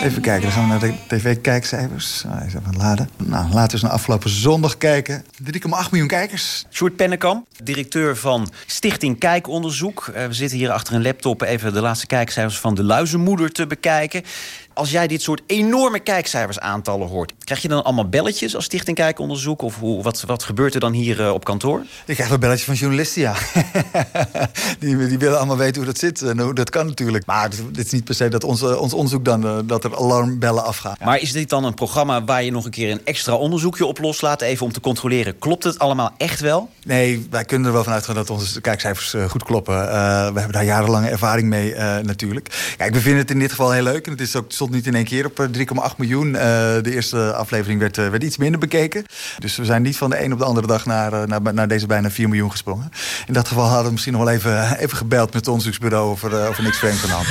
S45: Even kijken, dan gaan we naar de tv-kijkcijfers. Ah, eens even laden. Nou, laten we eens naar afgelopen zondag kijken. 3,8 miljoen kijkers.
S46: Sjoerd Pennekamp, directeur van Stichting Kijkonderzoek. Eh, we zitten hier achter een laptop even de laatste kijkcijfers van de Luizenmoeder te bekijken. Als jij dit soort enorme kijkcijfersaantallen hoort... krijg je dan allemaal belletjes als Stichting Kijkonderzoek? Of hoe, wat, wat gebeurt er dan hier eh, op kantoor?
S45: Ik krijg wel belletjes van journalisten, ja. die, die willen allemaal weten hoe dat zit en hoe dat kan natuurlijk. Maar het, is niet per se dat ons, ons onderzoek dan... eh, dat er alarmbellen afgaan.
S46: Maar is dit dan een programma waar je nog een keer een extra onderzoekje op loslaat... even om te controleren, klopt het allemaal echt wel?
S45: Nee, wij kunnen er wel van uitgaan dat onze kijkcijfers eh, goed kloppen. We hebben daar jarenlange ervaring mee natuurlijk. Kijk, we vinden het in dit geval heel leuk. En het is ook, stond niet in één keer op eh, 3,8 miljoen. Eh, de eerste aflevering werd, eh, werd iets minder bekeken. Dus we zijn niet van de een op de andere dag naar, eh, naar, naar deze bijna 4 miljoen gesprongen. In dat geval hadden we misschien nog wel even, even gebeld met het onderzoeksbureau... of er, eh, of er niks vreemds aan de hand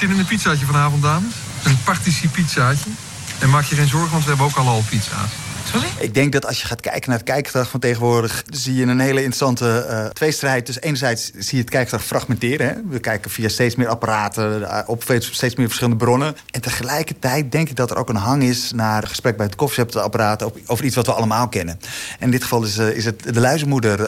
S47: in een pizzaatje vanavond, dames? Een participiepizzaatje. En maak je geen zorgen, want we hebben ook al al pizza's. Sorry?
S45: Ik denk dat als je gaat kijken naar het kijkgedrag van tegenwoordig... zie je een hele interessante eh, tweestrijd. Dus enerzijds zie je het kijkgedrag fragmenteren. Hè? We kijken via steeds meer apparaten, eh, op steeds meer verschillende bronnen. En tegelijkertijd denk ik dat er ook een hang is... naar gesprek bij het koffiezetapparaat over, over iets wat we allemaal kennen. En in dit geval is, eh, is het de luizenmoeder...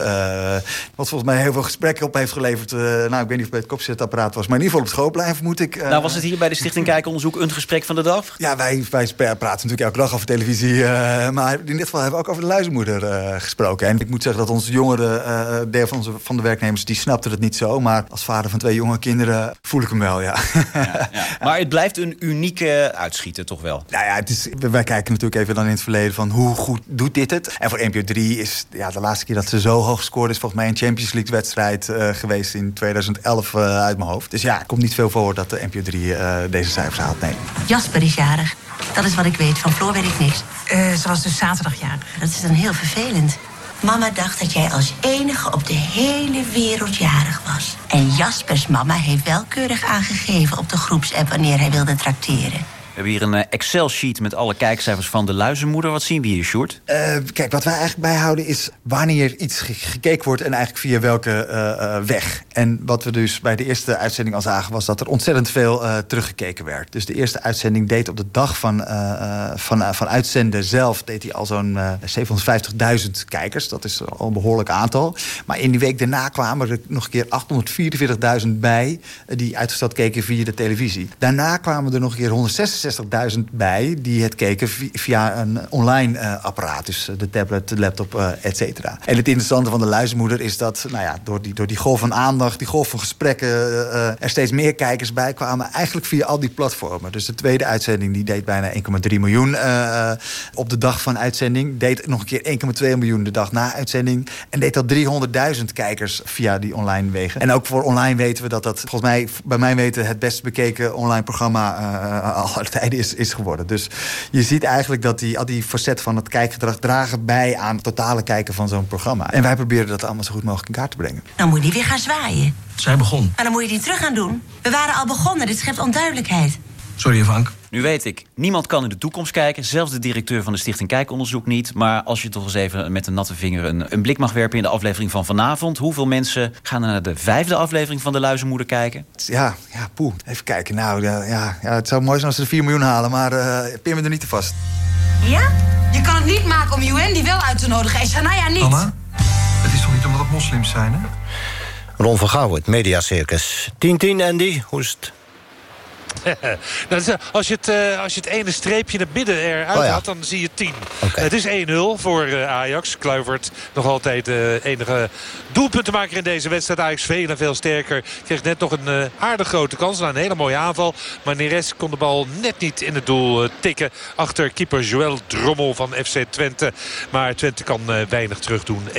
S45: wat volgens mij heel veel gesprekken op heeft geleverd. nou, ik weet niet of het bij het koffiezetapparaat was... maar in ieder geval op het schoolplein, vermoed ik.
S46: nou, was het hier bij de Stichting Kijkonderzoek een gesprek van de dag?
S45: Ja, wij, wij praten natuurlijk elke dag over televisie. eh, in dit geval hebben we ook over de luizenmoeder eh, gesproken. En ik moet zeggen dat onze jongeren, eh, deel van, onze, van de werknemers... die snapten het niet zo. Maar als vader van twee jonge kinderen voel ik hem wel, ja.
S46: Maar het blijft een unieke uitschieter, toch wel?
S45: Nou ja, het is, wij kijken natuurlijk even dan in het verleden van hoe goed doet dit het. En voor NPO 3 is ja, de laatste keer dat ze zo hoog scoorde... is volgens mij een Champions League wedstrijd eh, geweest in 2011 eh, uit mijn hoofd. Dus ja, het komt niet veel voor dat de NPO 3 eh, deze cijfers haalt, nee.
S32: Jasper is jarig. Dat is wat ik weet. Van Floor weet ik niks.
S43: ze was dus zaterdag jarig.
S32: Dat is dan heel vervelend. Mama dacht dat jij als enige op de hele wereld jarig was. En Jaspers mama heeft wel keurig aangegeven op de groepsapp wanneer hij wilde trakteren.
S46: We hebben hier een eh, Excel-sheet met alle kijkcijfers van de Luizenmoeder. Wat zien we hier, Sjoerd?
S45: Eh, kijk, wat wij eigenlijk bijhouden is wanneer iets ge- gekeken wordt... en eigenlijk via welke eh, weg. En wat we dus bij de eerste uitzending al zagen... was dat er ontzettend veel teruggekeken werd. Dus de eerste uitzending deed op de dag van, van, van uitzenden zelf... deed hij al zo'n eh 750.000 kijkers. Dat is al een behoorlijk aantal. Maar in die week daarna kwamen er nog een keer 844.000 bij... die uitgesteld keken via de televisie. Daarna kwamen er nog een keer 166.000 bij... die het keken vi- via een online eh, apparaat. Dus eh, de tablet, de laptop, eh et cetera. En het interessante van de luizenmoeder is dat... Nou ja, door, die, door die golf van aandacht, die golf van gesprekken... er steeds meer kijkers bij kwamen. Eigenlijk via al die platformen. Dus de tweede uitzending die deed bijna 1,3 miljoen op de dag van uitzending. Deed nog een keer 1,2 miljoen de dag na uitzending. En deed dat 300.000 kijkers via die online wegen. En ook voor online weten we dat dat volgens mij, bij mij weten... het best bekeken online programma uh, tijden is, is geworden. Dus je ziet eigenlijk dat die, al die facetten van het kijkgedrag... dragen bij aan het totale kijken van zo'n programma. En wij proberen dat allemaal zo goed mogelijk in kaart te brengen.
S32: Dan moet je weer gaan zwaaien.
S47: Zij begon.
S32: Maar dan moet je die terug gaan doen. We waren al begonnen. Dit schept onduidelijkheid.
S47: Sorry, Frank.
S46: Nu weet ik, niemand kan in de toekomst kijken. Zelfs de directeur van de Stichting Kijkonderzoek niet. Maar als je toch eens even met een natte vinger een, een blik mag werpen... in de aflevering van vanavond. Hoeveel mensen gaan er naar de vijfde aflevering van De Luizenmoeder kijken?
S45: Ja, ja, poeh. Even kijken. Nou, ja, ja, het zou mooi zijn als ze er 4 miljoen halen. Maar uh, pin me er niet te vast.
S43: Ja? Je kan het niet maken om UN die wel uit te nodigen en Shania niet.
S47: Mama, het is toch niet omdat het moslims zijn, hè?
S2: Ron van Gouwen, het Mediacircus. 10-10, Andy, hoe is het?
S12: Nou, dat is- als, je het, eh, als je het ene streepje naar midden eruit
S2: Oh ja.
S12: had, dan zie je 10. Het is 1-0 voor eh, Ajax. Kluivert nog altijd de enige doelpuntenmaker in deze wedstrijd. Ajax veel en veel sterker. Kreeg net nog een eh, aardig grote kans na een hele mooie aanval. Maar Neres kon de bal net niet in het doel eh, tikken. Achter keeper Joël Drommel van FC Twente. Maar Twente kan eh, weinig terug doen. 1-0.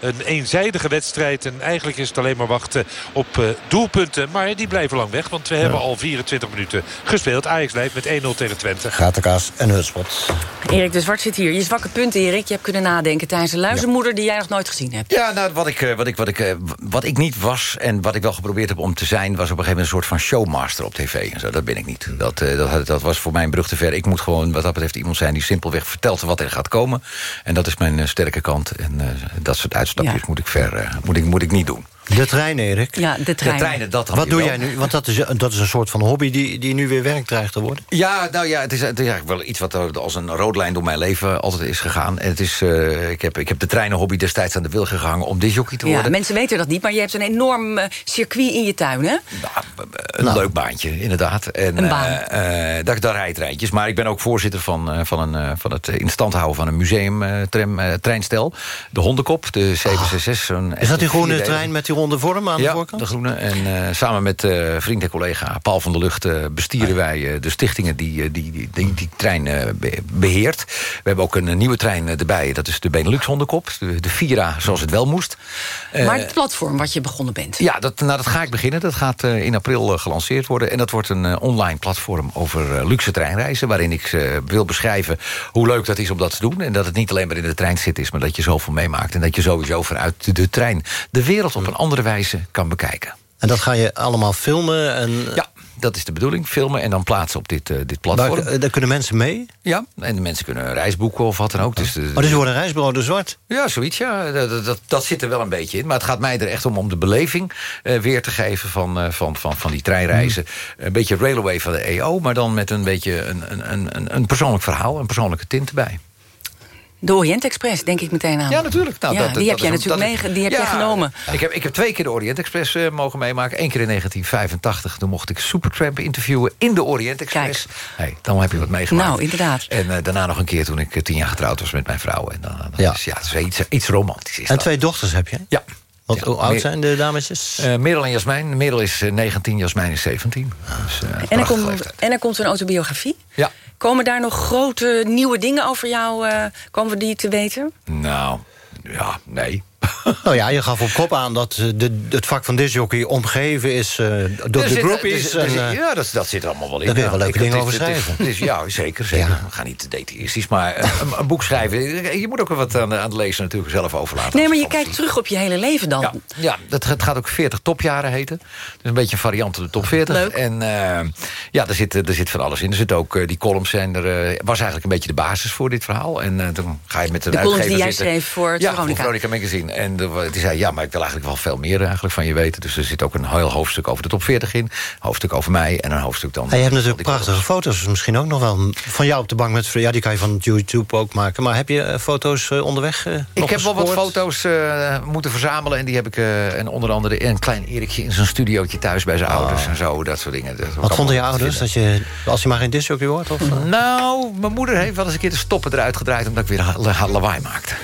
S12: Een eenzijdige wedstrijd. En eigenlijk is het alleen maar wachten op eh, doelpunten. Maar die blijven lang weg. Want we hebben al 24 minuten gespeeld. Ajax leidt met 1-0 tegen Twente.
S2: Gatenkaas en Hutspot.
S21: Erik de Zwart zit hier. Je zwakke punt, Erik. Je hebt kunnen nadenken tijdens een luizenmoeder die jij nog nooit gezien hebt.
S22: Ja, nou, wat ik, eh, wat, ik, wat, ik, eh, wat ik niet was en wat ik wel geprobeerd heb om te zijn... was op een gegeven moment een soort van showmaster op tv. En zo. Dat ben ik niet. Dat, eh, dat, dat was voor mij een brug te ver. Ik moet gewoon wat dat betreft iemand zijn die simpelweg vertelt wat er gaat komen. En dat is mijn eh, sterke kant. En eh, dat soort uitstapjes moet, ik ver, eh, moet, ik, moet ik niet doen.
S2: De trein, Erik.
S21: Ja, de trein.
S22: treinen, dat
S2: Wat doe
S22: wel.
S2: jij nu? Want dat is, dat is een soort van hobby die, die nu weer werk dreigt te worden.
S22: Ja, nou ja, het is, het is eigenlijk wel iets wat als een rode lijn door mijn leven altijd is gegaan. En het is, eh, ik, heb, ik heb de treinenhobby destijds aan de wil gehangen om disjockey te
S21: Ja,
S22: worden.
S21: mensen weten dat niet, maar je hebt een enorm eh, circuit in je tuin, hè?
S22: Een leuk baantje, inderdaad. En,
S21: Een baan.
S22: eh, eh, daar, daar rijd treintjes. Maar ik ben ook voorzitter van, eh, van, een, eh, van het in stand houden van een museum tram, eh, treinstel. De Hondenkop, de 766. zo'n
S2: Ah. Is dat die groene trein met die ronde vorm aan de
S22: ja,
S2: voorkant?
S22: de groene. En eh, samen met eh, vriend en collega Paul van der Lucht... eh, bestieren wij eh, de stichtingen die die, die, die, die trein eh, be- beheert. We hebben ook een nieuwe trein erbij. Dat is de Benelux Hondenkop. De, de Vira, zoals het wel moest. Eh,
S21: maar het platform wat je begonnen bent.
S22: ja, dat, nou, dat ga ik beginnen. Dat gaat eh, in april gelanceerd worden. En dat wordt een eh, online platform over luxe treinreizen... waarin ik eh, wil beschrijven hoe leuk dat is om dat te doen. En dat het niet alleen maar in de trein zit is... maar dat je zoveel meemaakt. En dat je sowieso vanuit de, de trein de wereld op een andere wijze kan bekijken.
S2: En dat ga je allemaal filmen? En...
S22: Ja, dat is de bedoeling. Filmen en dan plaatsen op dit, eh, dit platform.
S2: Daar, daar kunnen mensen mee?
S22: Ja, en de mensen kunnen een reis boeken of wat dan ook. Dus de,
S2: Oh, dus je wordt een reisbureau de Zwart?
S22: Ja, zoiets, ja. Dat, dat, dat zit er wel een beetje in. Maar het gaat mij er echt om om de beleving eh, weer te geven van, eh, van, van, van die treinreizen. Een beetje railway van de EO, maar dan met een beetje een, een, een, een persoonlijk verhaal, een persoonlijke tint erbij.
S21: De Orient Express, denk ik meteen aan.
S22: Ja, natuurlijk. Nou,
S21: ja,
S22: dat-
S21: die
S22: dat
S21: heb jij natuurlijk
S22: dat is-
S21: meege- die heb
S22: Ja,
S21: jij genomen.
S22: Ik heb, ik heb twee keer de Orient Express eh, mogen meemaken. Eén keer in 1985. Toen mocht ik Supertramp interviewen in de Orient Express. Hey, dan heb je wat meegemaakt.
S21: Nou, inderdaad.
S22: En eh, daarna nog een keer toen ik eh, tien jaar getrouwd was met mijn vrouw. En dan, dan
S2: Ja.
S22: Is, ja, het is iets, iets romantisch. Is
S2: En
S22: dat.
S2: twee dochters heb je?
S22: Ja.
S2: Wat, hoe oud zijn de dametjes?
S22: Eh, Merel en Jasmijn. Merel is eh, 19, Jasmijn is 17. Dus, eh,
S21: En er, komt, en er komt een autobiografie.
S22: Ja.
S21: Komen daar nog grote nieuwe dingen over jou? eh, komen we die te weten?
S22: Nou, ja, nee.
S2: Nou ja, je gaf op kop aan dat eh, de, het vak van disjockey omgeven is eh, door
S22: Er
S2: de
S22: zit-
S2: eh,
S22: ja, dat, dat zit er allemaal wel in.
S2: daar kun je
S22: Ja,
S2: wel leuke
S22: ik-
S2: dingen over
S22: het is-
S2: schrijven.
S22: het is- ja, zeker. zeker. We gaan niet te detailistisch, maar een, een boek schrijven... Je moet ook wel wat aan, de- aan de lezer natuurlijk zelf overlaten.
S21: Nee, maar je kijkt terug op je hele leven dan.
S22: Ja, ja dat, het gaat ook 40 topjaren heten. Dus een beetje een variant op de top 40.
S21: Leuk.
S22: En eh, ja, er zit, er zit van alles in. Er zit ook, die columns zijn er... was eigenlijk een beetje de basis voor dit verhaal. En dan ga je met een
S21: De columns
S22: uitgever
S21: die jij
S22: zitten.
S21: schreef voor het
S22: ja,
S21: Veronica.
S22: voor Veronica Magazine. En de- die zei, ja, maar ik wil eigenlijk wel veel meer eigenlijk van je weten. Dus er zit ook een heel hoofdstuk over de top 40 in. Een hoofdstuk over mij en een hoofdstuk dan...
S2: En je hebt natuurlijk prachtige foto's, misschien ook nog wel. Van jou op de bank met... Ja, die kan je van YouTube ook maken. Maar heb je eh, foto's eh, onderweg eh,
S22: Ik heb wel wat foto's moeten verzamelen. En die heb ik, en onder andere een klein Erikje in zijn studiootje thuis bij zijn ouders en zo. Dat soort dingen. Dat
S2: Ah. Wat vonden je ouders? Dat je, als je maar geen disjockey wordt? Of?
S22: Nou, mijn moeder heeft wel eens een keer de stoppen eruit gedraaid... omdat ik weer lawaai maakte.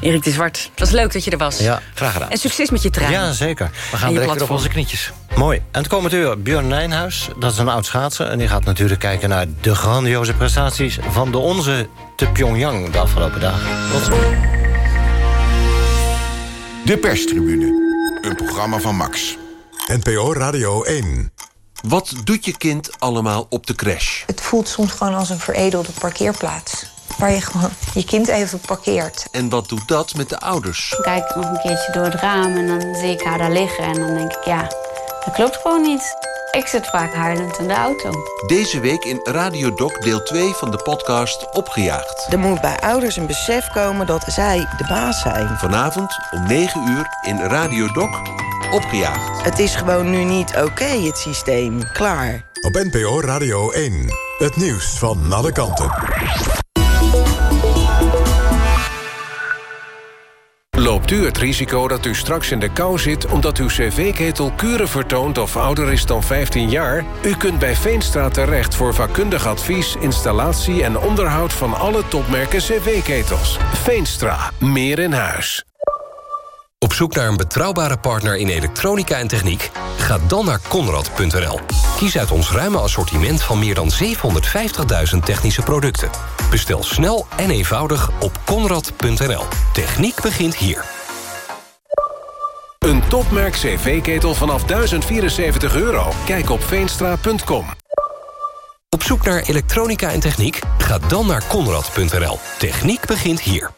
S21: Erik de Zwart, het was leuk dat je er was.
S2: Ja.
S22: Graag gedaan.
S21: En succes met je trein.
S2: Ja, zeker.
S22: We gaan direct weer op onze knietjes.
S2: Mooi. En het komend uur, Björn Nijnhuis. Dat is een oud schaatser. En die gaat natuurlijk kijken naar de grandioze prestaties... van de onze te Pyongyang de afgelopen dagen. Tot ziens.
S48: De perstribune. Een programma van Max. NPO Radio 1.
S49: Wat doet je kind allemaal op de crash?
S50: Het voelt soms gewoon als een veredelde parkeerplaats. Waar je gewoon je kind even parkeert.
S49: En wat doet dat met de ouders?
S51: Dan kijk ik nog een keertje door het raam en dan zie ik haar daar liggen. En dan denk ik, ja, dat klopt gewoon niet. Ik zit vaak huilend in de auto.
S49: Deze week in Radio Doc deel 2 van de podcast Opgejaagd.
S52: Er moet bij ouders een besef komen dat zij de baas zijn.
S49: Vanavond om 9 uur in Radio Doc Opgejaagd.
S52: Het is gewoon nu niet oké, het systeem. Klaar.
S48: Op NPO Radio 1. Het nieuws van alle kanten.
S53: Loopt u het risico dat u straks in de kou zit... omdat uw cv-ketel kuren vertoont of ouder is dan 15 jaar? U kunt bij Veenstra terecht voor vakkundig advies... installatie en onderhoud van alle topmerken cv-ketels. Veenstra. Meer in huis.
S28: Op zoek naar een betrouwbare partner in elektronica en techniek? Ga dan naar Conrad.nl. Kies uit ons ruime assortiment van meer dan 750.000 technische producten. Bestel snel en eenvoudig op Conrad.nl. Techniek begint hier.
S53: Een topmerk cv-ketel vanaf 1074 euro. Kijk op veenstra.com.
S28: Op zoek naar elektronica en techniek? Ga dan naar Conrad.nl. Techniek begint hier.